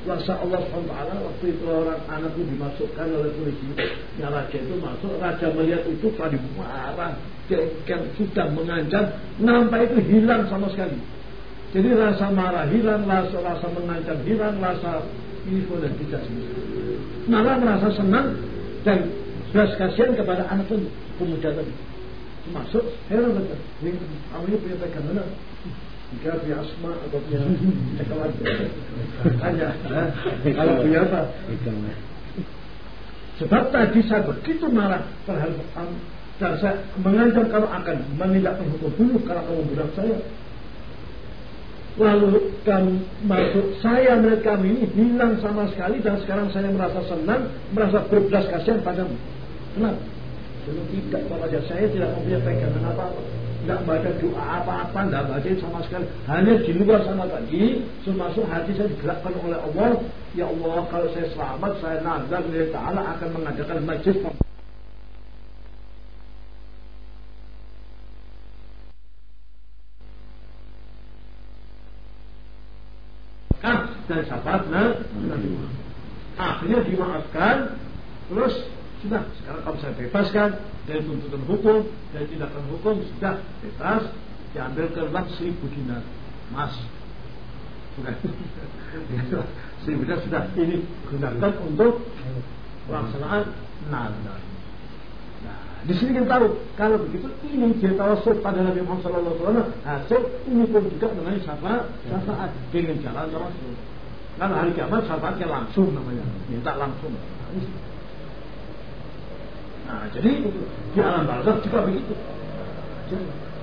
Rasa Allah SWT waktu itu orang anak itu dimasukkan oleh polisi Ya raja itu masuk Raja melihat itu tadi marah Jengkel sudah mengancam Nampak itu hilang sama sekali. Jadi rasa marah hilang Rasa, rasa mengancam hilang Rasa ini dan tidak Malah merasa senang Dan belas kasihan kepada anak itu Pemuda tadi. Masuk Heran betul Ini awalnya punya pegangan jika punya asma atau punya cekalan Tanya Kalau punya apa? Sebab tadi saya begitu marah terhadap kamu Dan saya mengancam kamu akan menindakkan hukum bunuh Karena kamu budak saya. Lalu kamu masuk Saya melihat kamu ini hilang sama sekali Dan sekarang saya merasa senang Merasa berbelas kasihan padamu Kenapa? Dulu tidak kepada saya tidak mempunyai pegangan apa-apa tidak baca doa apa-apa, tidak baca sama sekali. Hanya di luar sana tadi, termasuk hati saya digerakkan oleh Allah. Ya Allah, kalau saya selamat, saya nazar dari Ta'ala akan mengadakan majlis dan sahabat Nabi Akhirnya dimaafkan, terus sudah, sekarang kamu saya bebaskan dari tuntutan hukum, dari tindakan hukum, sudah bebas, diambil bank seribu dinar mas. Sudah, seribu dinar sudah ini gunakan untuk pelaksanaan nazar. Nah, di sini kita tahu kalau begitu ini dia tawasul pada Nabi Muhammad SAW hasil ini pun juga dengan syafaat syafaat dengan jalan tawasul. Karena hari kiamat syafaatnya langsung namanya, minta langsung. Nah, jadi di alam barzakh juga begitu.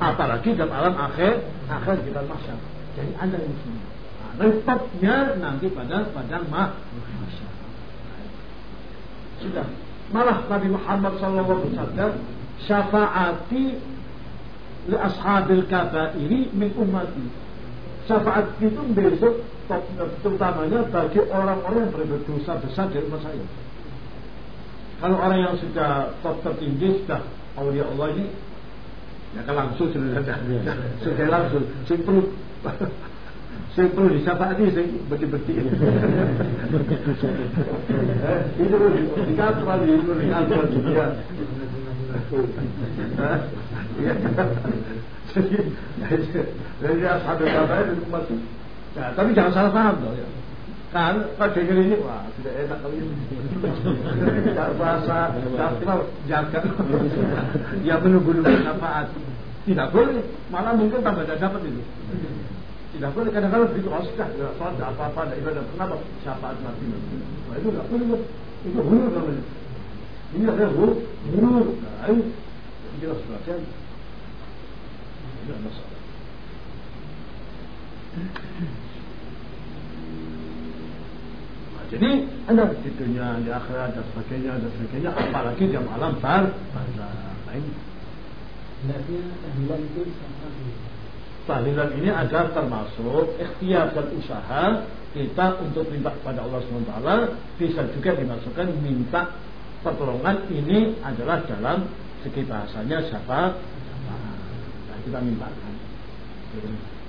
Apalagi dalam alam akhir, akhir kita mahsyar. Jadi anda yang semua. Nah, repotnya nanti pada padang mahsyar. Sudah. Malah Nabi Muhammad SAW bersabda, syafaati li ashabil kabairi min ummati. Syafaat itu besok terutamanya bagi orang-orang yang berdosa besar di umat saya. Kalau orang yang sudah top tertinggi sudah awliya Allah ini ya kan langsung sudah sudah, sudah langsung. Simpel simpel disyafaati sing beti-beti. Ini itu di kantor itu di kantor juga. Ya jadi jadi ashabul kabair itu mati nah, tapi jangan salah paham loh ya kan kalau denger ini wah tidak enak kali ini tidak puasa jaga. Ya menunggu-nunggu syafaat tidak boleh. Malah mungkin tambah tidak dapat itu. Tidak boleh. Kadang-kadang begitu sudah tidak sholat tidak apa-apa tidak ibadah. Kenapa? Syafaat mati? Nah, itu tidak boleh. Itu hulu namanya. Ini adalah hulu hulu nah ini. Jelas perhatian tidak masalah Jadi ada di dunia, di akhirat dan sebagainya dan sebagainya, apalagi di alam bar lain. Tahlilan itu ini adalah termasuk ikhtiar dan usaha kita untuk minta kepada Allah SWT bisa juga dimasukkan minta pertolongan ini adalah dalam segi bahasanya siapa, siapa. Nah, kita mintakan.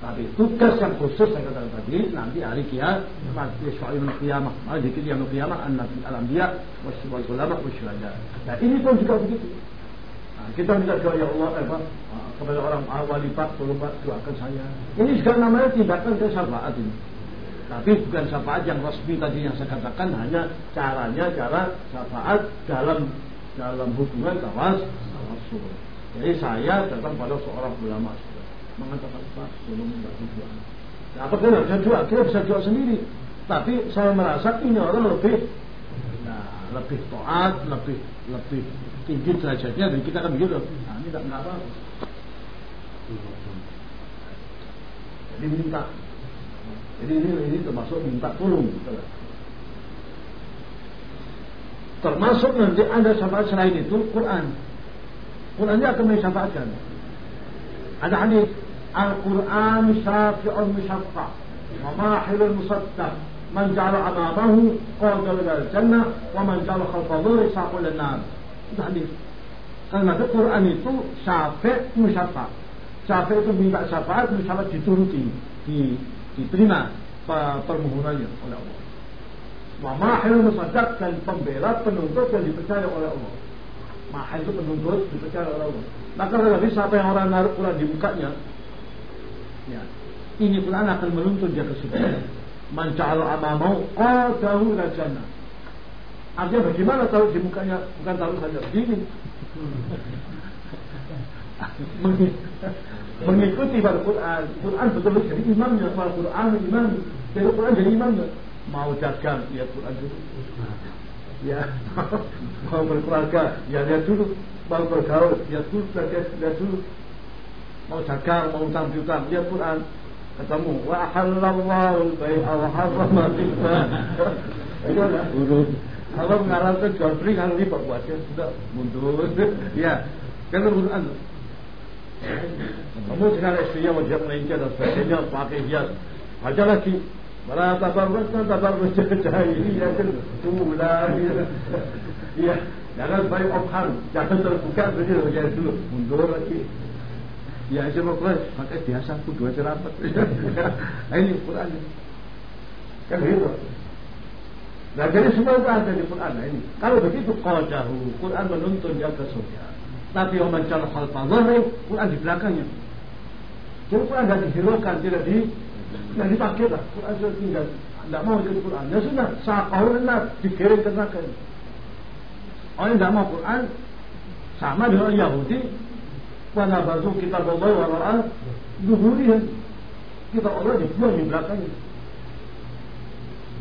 Tapi tugas yang khusus saya katakan tadi nanti hari kiamat, nanti soal kiamat, nanti kiamat kiamat, nabi alam dia, wasyibul ulama, wasyuhada. Nah ini pun juga begitu. Nah, kita minta doa ya Allah apa, ah, kepada orang wali pak, tolong pak doakan saya. Ini juga namanya tindakan syafaat ini. Tapi bukan syafaat yang resmi tadi yang saya katakan hanya caranya cara syafaat dalam dalam hubungan tawas tawasul. Jadi saya datang pada seorang ulama mengatakan Pak belum membagi doa. Nah, apa kita bisa doa? Kita bisa doa sendiri. Tapi saya merasa ini orang lebih Nah, lebih taat, lebih lebih tinggi derajatnya dari kita kan begitu. Nah, ini tidak apa. Jadi minta. Jadi ini ini termasuk minta tolong. Termasuk nanti ada syafaat selain itu Quran. Quran ini akan mensyafaatkan. Ada hadis Musyaffa wa mahilun musaddaq man ja'ala amamahu qadal al jannah wa man ja'ala khalfahu saqul nar. Itu hadis. Karena itu Quran itu syafi' musyaffa. Syafi' itu minta syafaat, syafaat dituruti, di, diterima permohonannya oleh Allah. Wa mahil dan pembela penuntut yang dipercaya oleh Allah. Mahil itu penuntut dipercaya oleh Allah. Maka kalau siapa yang orang naruh Quran di mukanya, ya, ini Quran akan menuntun dia ke surga. Man ja'ala amamau qadahu ila jannah. Artinya bagaimana taruh di mukanya? Bukan taruh saja begini. Mengikuti pada Quran. Quran betul-betul jadi imamnya. Pada Quran imam. Jadi Quran jadi imamnya. Mau dagang, ya Quran dulu. Ya, mau berkeluarga, ya lihat dulu. Mau bergaul, ya dulu, lihat dulu. Mau dagang, mau utang piutang, lihat Quran. Ketemu, wa halallahu bai'a wa harrama riba. Itu lah. Kalau mengarahkan jual beli kalau riba buatnya sudah mundur. Ya, kan Quran. Kamu sekarang istrinya wajah melainkan dan sebagainya pakai hias. Aja lagi. Malah tabarrusna tabarrus jahiliyah kan tula. Iya, jangan baik ophan, jangan terbuka begitu ya dulu mundur lagi. Ya itu kelas pakai biasa tuh dua cerapat. Nah, ini Quran. Kan begitu. Nah jadi semua itu ada di Quran. Nah, ini kalau begitu qadahu Quran menuntun dia ke surga. Tapi yang mencari hal Quran di belakangnya. Jadi Quran tidak dihiraukan, tidak di tidak dipakai lah. Quran sudah tinggal. Tidak mau jadi Quran. Ya sudah, sakaulah dikirim ke neraka. Orang yang tidak mau Quran sama dengan Yahudi. Bazu kita Allah wara'al duhurihan. Kita Allah dibuang di belakangnya.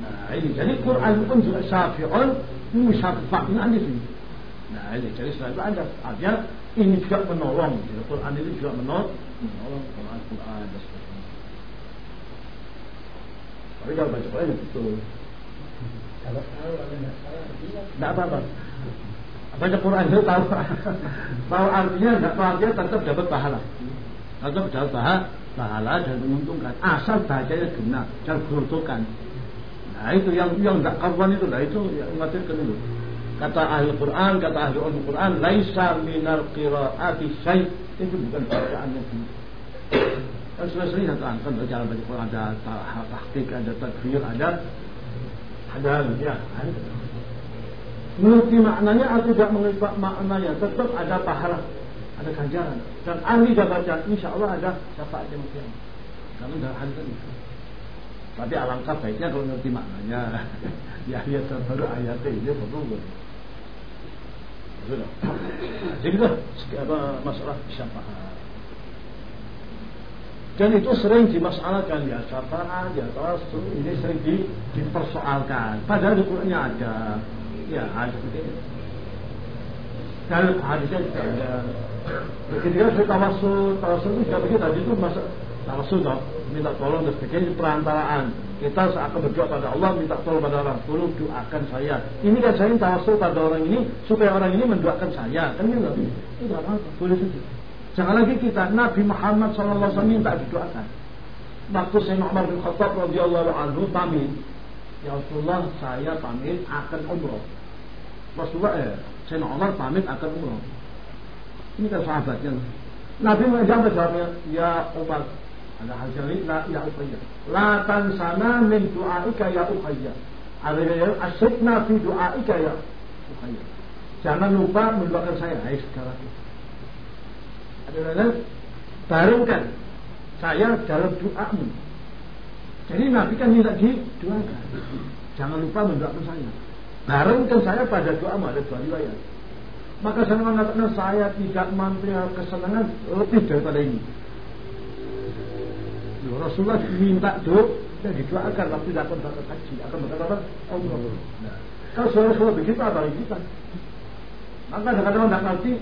Nah ini jadi Quran pun juga syafi'un musyafa'in di sini. Nah ini jadi setelah itu ada artinya ini juga menolong. Jadi, Quran ini juga menolong, menolong Quran Quran dan sebagainya. Tapi kalau baca Quran betul. Kalau salah Tidak apa-apa. Baca Quran itu tahu tahu artinya tidak tahu artinya tetap dapat pahala. Tetap dapat pahala, pahala dan menguntungkan. Asal bacanya benar dan gerotokan. Nah itu yang yang tidak karuan itu lah itu yang mengatakan itu. Kata ahli Quran, kata ahli ulum Quran, laisa minal qiraati syai. Itu bukan bacaan yang benar. Kan sudah sering satu angkat cara baca Quran ada tahqiq, ada takfir, ada ada ya. Ada. Mengerti maknanya atau tidak mengerti maknanya tetap ada pahala, ada ganjaran. Dan ahli baca, insya Allah ada syafaat yang kiamat. Dah ada tadi. Tapi alangkah baiknya kalau ngerti maknanya. ya ayat terbaru ayatnya ini perlu. Sudah. Jadi itu apa masalah syafaat. Dan itu sering dimasalahkan ya syafaat, ya tawasul, ini sering di, dipersoalkan. Padahal di Qurannya ada. Ya, ada seperti itu. Dan hadisnya juga ada. Ketika saya tawasul, tawasul itu juga begitu. Tadi itu masa dong, minta tolong dan sebagainya perantaraan. Kita seakan berdoa pada Allah, minta tolong pada orang. Tolong doakan saya. Ini kan saya tawasul pada orang ini supaya orang ini mendoakan saya. Kan gitu. Itu apa? Boleh saja. Jangan lagi kita Nabi Muhammad SAW minta didoakan. Waktu saya Umar bin Khattab radhiyallahu anhu pamit, ya Rasulullah saya pamit akan umroh. Rasulullah eh, saya Umar pamit akan umroh. Ini kan sahabatnya. Nabi menjawab jawabnya, ya Umar, ada hasil ini, la ya Uqayyah. La tansana min du'aika ya Uqayyah. Ada yang asyikna fi du'aika ya Uqayyah. Jangan lupa mendoakan saya. Hai sekarang. Ada barengkan saya dalam doamu. Jadi Nabi kan minta didoakan. Jangan lupa mendoakan saya. Barengkan saya pada doamu ada dua riwayat. Maka saya mengatakan saya tidak mampu kesenangan lebih daripada ini. Rasulullah minta doa dan didoakan waktu datang berangkat haji akan berkata? Allah. Nah, Kalau saudara-saudara begitu apa kita? Maka kadang-kadang tidak ngerti,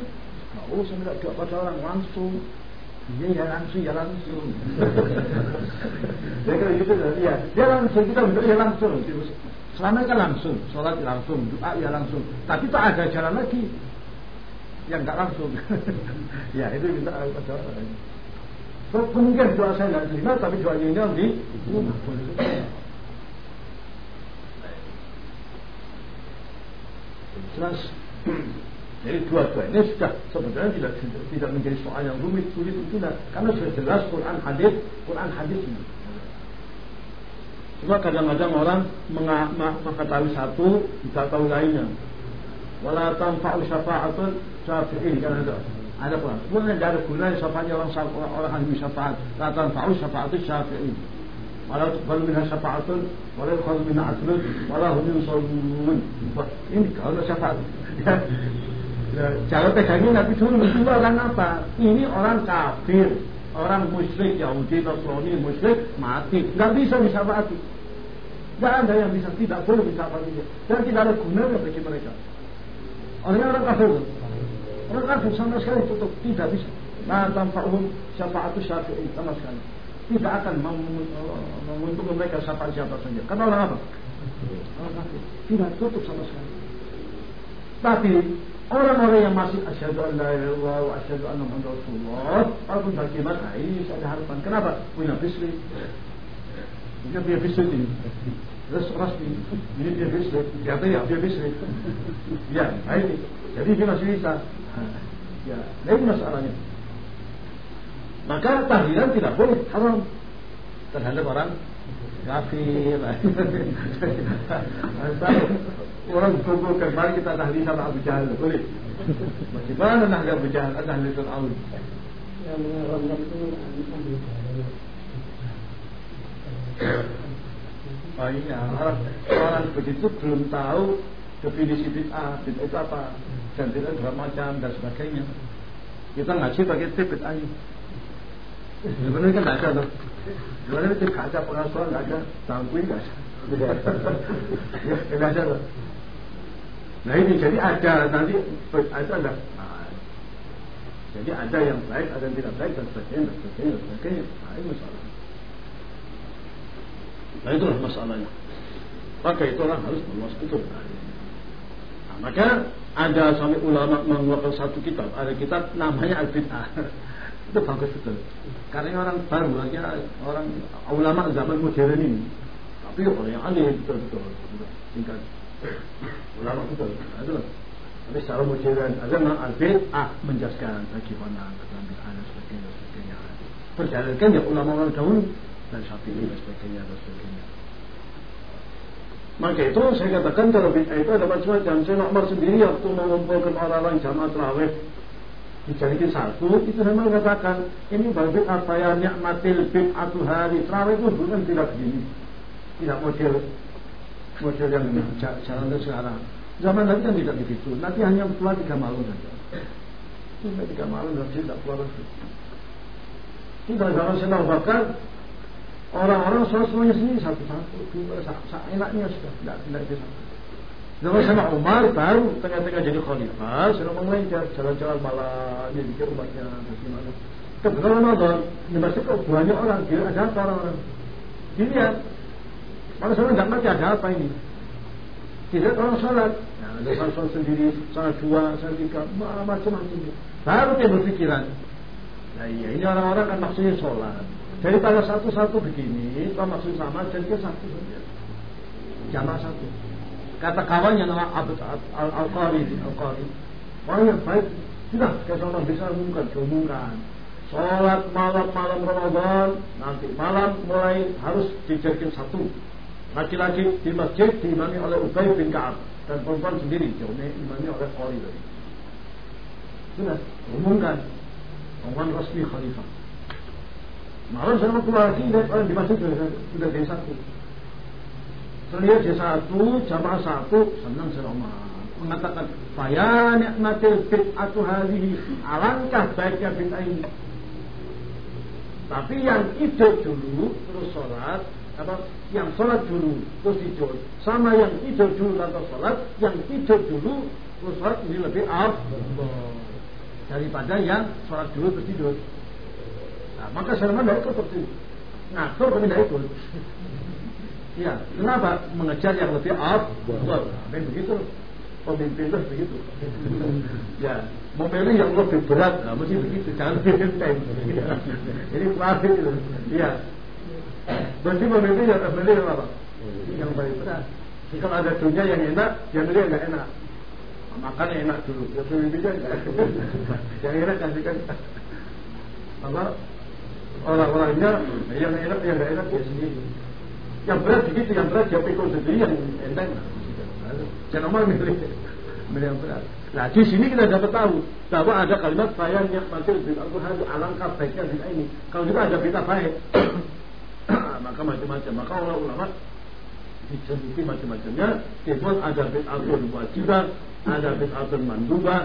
oh saya tidak doa pada orang langsung. Iya ya langsung ya langsung. Dia kira gitu ya. Dia langsung kita bentuk ya langsung. Selama kan langsung, sholat langsung, doa ya langsung. Tapi tak ada jalan lagi yang nggak langsung. ya itu kita ada. So, kemungkinan doa saya nggak terima, tapi doa ini di Jelas. Jadi dua-dua ini sudah sebenarnya tidak tidak menjadi soal yang rumit sulit tidak karena sudah jelas Quran hadis Quran hadis ini. Cuma kadang-kadang orang mengetahui satu tidak tahu lainnya. Wala tanfa'u syafa'atun syafi'in kan ada. Ada Quran. Sebenarnya tidak ada gunanya syafaatnya orang orang ahli syafaat. La tanfa'u syafa'atun syafi'in. Wala tuqbal minha syafa'atun wala yukhadhu minha adlun wala hum yunsarun. Ini kalau syafaat. Ya, jangan pegangin Nabi dulu itu orang apa? Ini orang kafir, orang musyrik Yahudi Nasrani musyrik mati, nggak bisa disyafaati. Nggak ada yang bisa tidak boleh disyafaati dan tidak ada gunanya bagi mereka. Orangnya orang kafir, orang kafir sama sekali tutup tidak bisa. Nah tanfa'uhum syafa'atu syafi'i sama sekali. Tidak akan menguntungkan mereka syafaat siapa saja. Karena orang apa? Orang kafir. Tidak tutup sama sekali. Tapi Orang-orang yang masih asyhadu an la ilaha wa asyhadu anna muhammadar rasulullah, walaupun bagaimana nah ini ada harapan. Kenapa? Punya bisri. Ini dia bisri ini. Terus rasmi. Ini dia bisri. Kata ya dia bisri. Ya, ini. Jadi dia masih bisa. Ya, ini masalahnya. Maka tahlilan tidak boleh haram terhadap orang kafir. orang kumpulkan mari kita tahli sama Abu Jahal boleh bagaimana nak Abu Jahal ada ahli Fir'aun yang itu Abu Oh iya, orang, orang begitu belum tahu definisi bid'ah, bid'ah itu apa, dan bid'ah macam dan sebagainya. Kita ngaji pakai bid'ah. Sebenarnya kan tuh. Nah jadi nanti nah, jadi yang baik, ada yang tidak baik dan sebagainya. Nah masalah. Masalahnya. Maka itu harus itu. Maka ada sampai ulama mengeluarkan satu kitab, ada kitab namanya Al-Bid'ah. Itu bagus betul. Karena orang baru lagi orang ulama zaman modern ini. Tapi orang yang ahli betul-betul. Tingkat ulama betul itu tapi secara modern agama albid ah menjelaskan bagaimana bid'ah dan sebagainya sebagainya perjalankan ya ulama ulama dahulu dan ini dan sebagainya dan sebagainya maka itu saya katakan kalau bid'ah itu ada macam-macam saya Umar sendiri waktu mengumpulkan orang-orang jamaah terawih dijadikan satu itu memang katakan ini bagi apa ya nikmatil bid'atu hari terawih itu bukan tidak begini tidak model model yang jalan sekarang. Zaman Nabi kan tidak begitu. Nanti hanya keluar tiga malam saja. Cuma tiga malam dan tidak keluar lagi. Kita zaman Sayyidina Bakar orang-orang semuanya sendiri satu-satu, dua, enaknya sudah tidak tidak bisa. Zaman sama Umar baru tengah-tengah jadi khalifah, sudah mulai jalan-jalan malah dia bikin umatnya bagaimana. Kebetulan Ramadan di masjid kok banyak orang, dia ada apa orang-orang. Dilihat, Orang sholat nggak ngerti ada apa ini. Tidak orang sholat. Nah, ada orang sholat sendiri, sholat dua, sholat tiga, macam-macam. Baru dia berpikiran. Nah iya, ini orang-orang kan maksudnya sholat. Jadi pada satu-satu begini, kalau maksud sama, jadi ke satu saja. Jamaah satu. Kata kawannya nama Abu Al-Qari, Al-Qari. Orang yang baik, sudah, kalau orang bisa umumkan, diumumkan. Sholat malam-malam Ramadan, nanti malam mulai harus dijadikan satu. Laki-laki di masjid diimami oleh Ubay bin Ka'ab dan perempuan sendiri diimami oleh Khalid sudah umumkan umum resmi khalifah. Malam saya keluar lagi lihat orang di masjid sudah, sudah jadi Selia jadi satu, jamaah satu, senang saya mengatakan Faya ni'matil bid'atu hadhihi. Alangkah baiknya bid'ah ini. Tapi yang ide dulu Terus sholat apa yang sholat dulu terus tidur. Sama yang tidur dulu lantas sholat yang tidur dulu terus sholat ini lebih afdol daripada yang sholat dulu terus tidur. Nah, maka Salman tidak ikut seperti ngatur kami tidak ikut ya kenapa mengejar yang lebih afdol nah, begitu pemimpin itu begitu ya memilih yang lebih berat nah, mesti begitu jangan lebih enteng ini kuatir itu ya Berarti memilih yang memilih yang apa? Yang paling berat. Jadi kalau ada dunia yang enak, dia milih yang enak. Makan yang enak dulu. Ya pemimpinnya yang enak kasihkan apa? Orang-orangnya yang enak yang gak enak dia sendiri. Yang berat begitu, yang berat dia pikul sendiri, yang enteng. Jangan omong milih milih yang berat. Nah di sini kita dapat tahu bahwa ada kalimat saya nikmatil bil Al-Quran alangkah baiknya ini. Kalau kita ada berita baik, maka macam-macam. Maka orang ulama diceluti macam-macamnya. Itu ada bid'atun wajibah, ada bid'atun mandubah,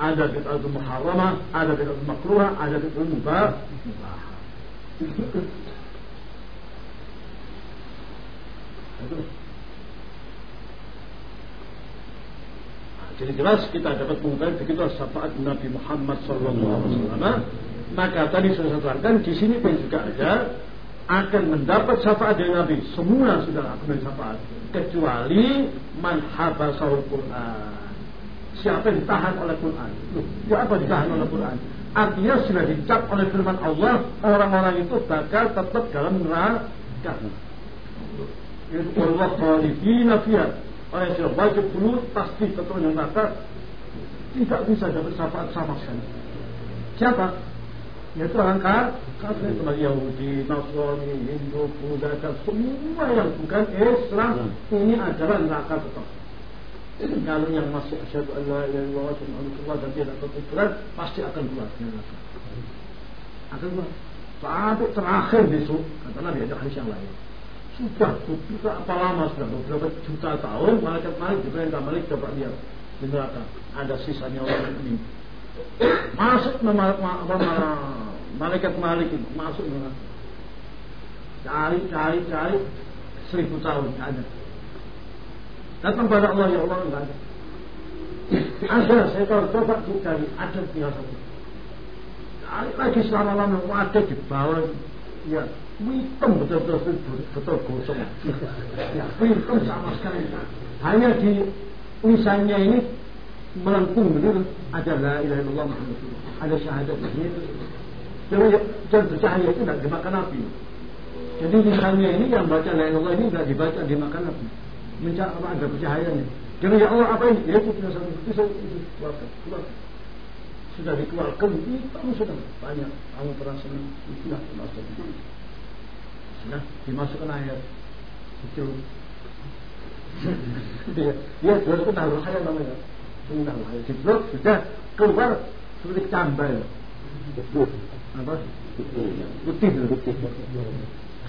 ada bid'atun muharramah, ada bid'atun makruhah, ada bid'atun mubah. Jadi jelas kita dapat mengetahui begitu syafaat Nabi Muhammad SAW. Maka tadi saya terangkan di sini pun juga ada akan mendapat syafaat dari Nabi. Semua sudah akan syafaat. Kecuali man habasahul Quran. Siapa yang ditahan oleh Quran? Loh, siapa ditahan oleh Quran? Artinya sudah dicap oleh firman Allah, orang-orang itu bakal tetap dalam neraka. Itu Allah khalifina fiha. Orang yang sudah wajib dulu pasti dalam neraka. Tidak bisa dapat syafaat sama sekali. Siapa? yaitu orang kafir seperti Yahudi, Nasrani, Hindu, Buddha dan semua yang bukan Islam ini adalah neraka tetap. Kalau yang masih asyhadu an la ilaha illallah wa dan tidak berpikiran pasti akan keluar dari neraka. Akan keluar. Sampai terakhir besok kata Nabi ada hadis yang lain. Sudah sudah apa lama sudah. Beberapa juta tahun malaikat Malik diperintah Malik coba lihat di neraka. Ada sisanya orang ini. Masuk malaikat Malik itu masuk cari cari cari. Seribu tahun ada. Datang pada Allah ya Allah nggak ada. Ada saya kalau coba cari ada satu cari lagi selama lama ada di bawah. Ya hitam betul betul gosong. Ya hitam sama sekali. Hanya di misalnya ini melengkung begitu ada la ilaha illallah Muhammad ada syahadat begitu jadi dan bercahaya itu tidak dimakan api. Jadi misalnya ini yang baca la ilaha ini tidak dibaca dimakan api. Mencari apa ada bercahayanya. Jadi ya Allah apa ini? Ya itu itu itu keluarkan keluarkan. Sudah dikeluarkan hitam sudah. Banyak kamu pernah senang. Itulah masuk sudah dimasukkan air itu dia dia terus kenal saya namanya Sunnah Diblok sudah keluar seperti cambal. Apa? Putih. Putih.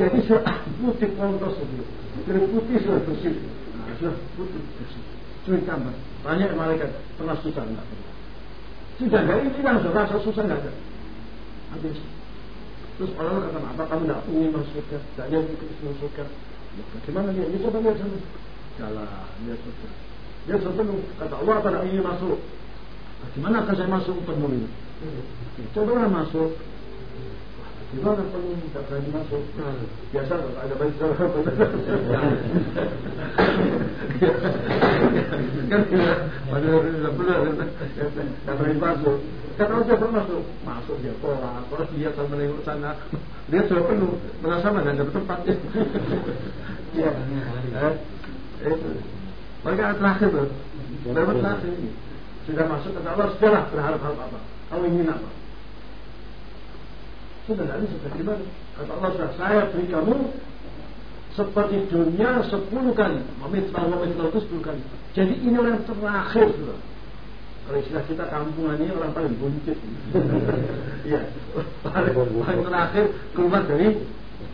Jadi sudah putih kontos. Jadi putih sudah bersih. Nah, sudah putih bersih. Sudah cambal. Banyak malaikat pernah susah enggak. Sudah enggak ini sudah rasa susah enggak. Habis. Terus orang kata apa kamu tidak ingin masuk surga? Tidak ingin masuk surga. Bagaimana dia? Dia coba lihat sana. Jalan, lihat surga. Dia sepenuh. Kata Allah pada ingin masuk. Gimana akan saya masuk penuh ini? Cobalah masuk. Gimana penuh tidak berani masuk? Biasa kalau ada baik kan tidak benar tidak berani masuk. Karena dia pernah masuk, masuk dia tolak, terus dia akan menengok sana, dia sudah penuh, merasa mana ada tempat. Ya, eh, itu. Mereka terakhir tuh. Berapa terakhir ini? Sudah masuk ke Allah, sudahlah berharap harap apa? Kamu ingin apa? Tadi sudah gimana? Kata Allah sudah saya beri kamu seperti dunia sepuluh kali. Bahwa mamit itu sepuluh kali. Jadi ini orang terakhir sudah. Kalau istilah kita kampungan ini orang paling buncit. Iya. paling, terakhir keluar dari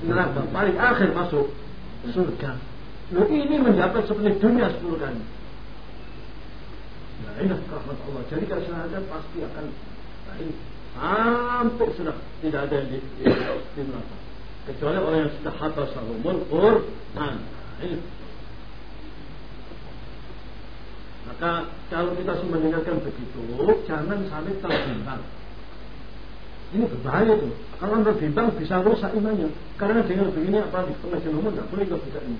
neraka. Paling akhir masuk surga. Loh ini mendapat seperti dunia sepuluh kali. Nah ini rahmat Allah. Jadi kalau syahadat pasti akan nah, sampai sudah tidak ada yang di, di, neraka. Kecuali orang yang sudah hafal sahumul Quran. Maka kalau kita mendengarkan begitu, jangan sampai terbimbang. Ini berbahaya tuh. Kalau anda bimbang bisa rusak imannya. Karena dengan begini apa di pengajian umum nggak boleh nggak bisa ini.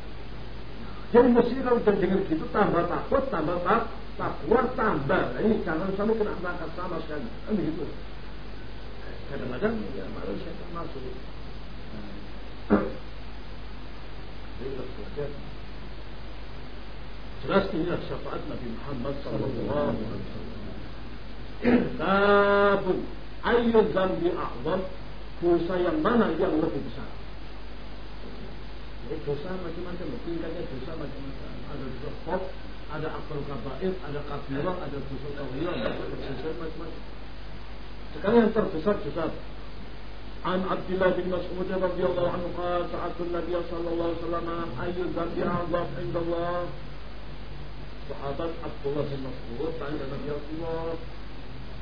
Jadi mesti kalau dengan gitu tambah takut, tambah tak, takwa, tambah. Nah, ini jangan sampai kena neraka sama sekali. Kan begitu. Kadang-kadang ya malu saya termasuk. Jelas inilah syafaat Nabi Muhammad Sallallahu Alaihi Wasallam. Tabun ayyul zambi a'zam dosa yang mana yang lebih besar? dosa macam-macam, tingkatnya dosa macam-macam. Ada dosa pop, ada akal kabair, ada kabirah, ada dosa tawiyah, ada dosa macam-macam. Sekarang yang terbesar dosa عن عبد الله بن مسعود رضي الله عنه قال سألت النبي صلى الله عليه وسلم أي الذنب أعظم عند الله Sahabat Abdullah bin Mas'ud tanya Nabi Allah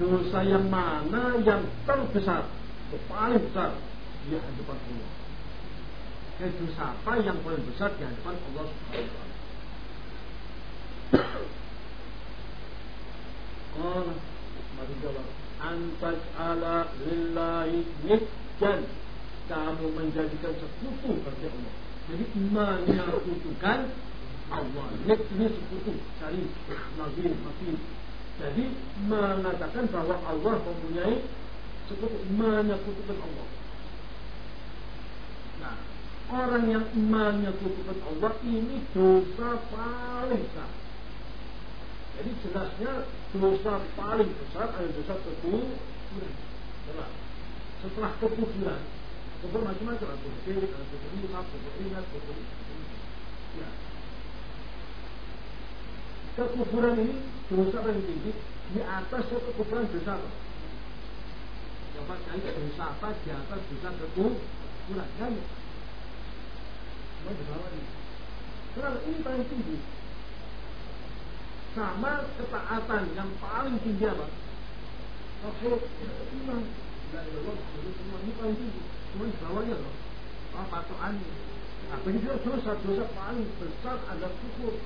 dosa yang mana yang terbesar, yang paling besar di hadapan Allah dosa apa yang paling besar di hadapan Allah Subhanahu wa taala. Jawab antas ala lillahi niddan kamu menjadikan sekutu bagi Allah. Jadi menyekutukan Allah. Nid ini sekutu, cari nazir, mati. Jadi mengatakan bahwa Allah mempunyai sekutu, menyekutukan Allah. Nah, orang yang imannya menyekutukan Allah ini dosa paling besar. Jadi jelasnya dosa paling besar adalah dosa kekufuran. Setelah kekufuran, kekufuran macam-macam, ada kufur, ada kufur ingat, kufur ingat, kufur ya. Kekufuran ini dosa paling tinggi di atas kekufuran dosa apa? Coba cari dosa apa di atas dosa kekufuran? Karena ini paling tinggi. Sama ketaatan yang paling tinggi apa? Tauhid iman. Dan Allah semua ini paling tinggi. Cuma bawahnya loh. Oh, patokan. Nah, begitu dosa-dosa paling besar ada kufur.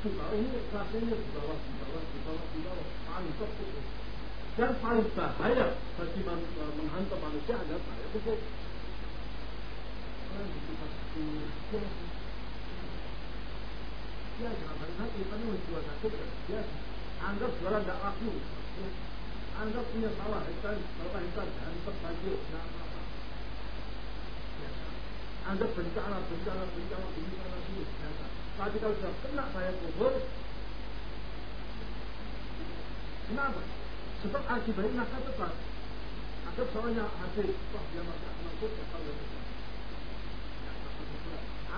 Kalau ini rasanya di bawah, di bawah, di bawah, di bawah. Paling top kufur. Dan paling bahaya bagi menghantam manusia adalah bahaya kufur. Ini menjual satu ya. Anggap tidak laku. Anggap punya berapa hektar, dan apa-apa. Anggap bencana, bencana, bencana, bencana. Tapi kalau sudah kena saya kubur, kenapa? Sebab akibatnya nak tepat. Anggap sawahnya hasil, wah dia masuk, masuk, masuk, kalau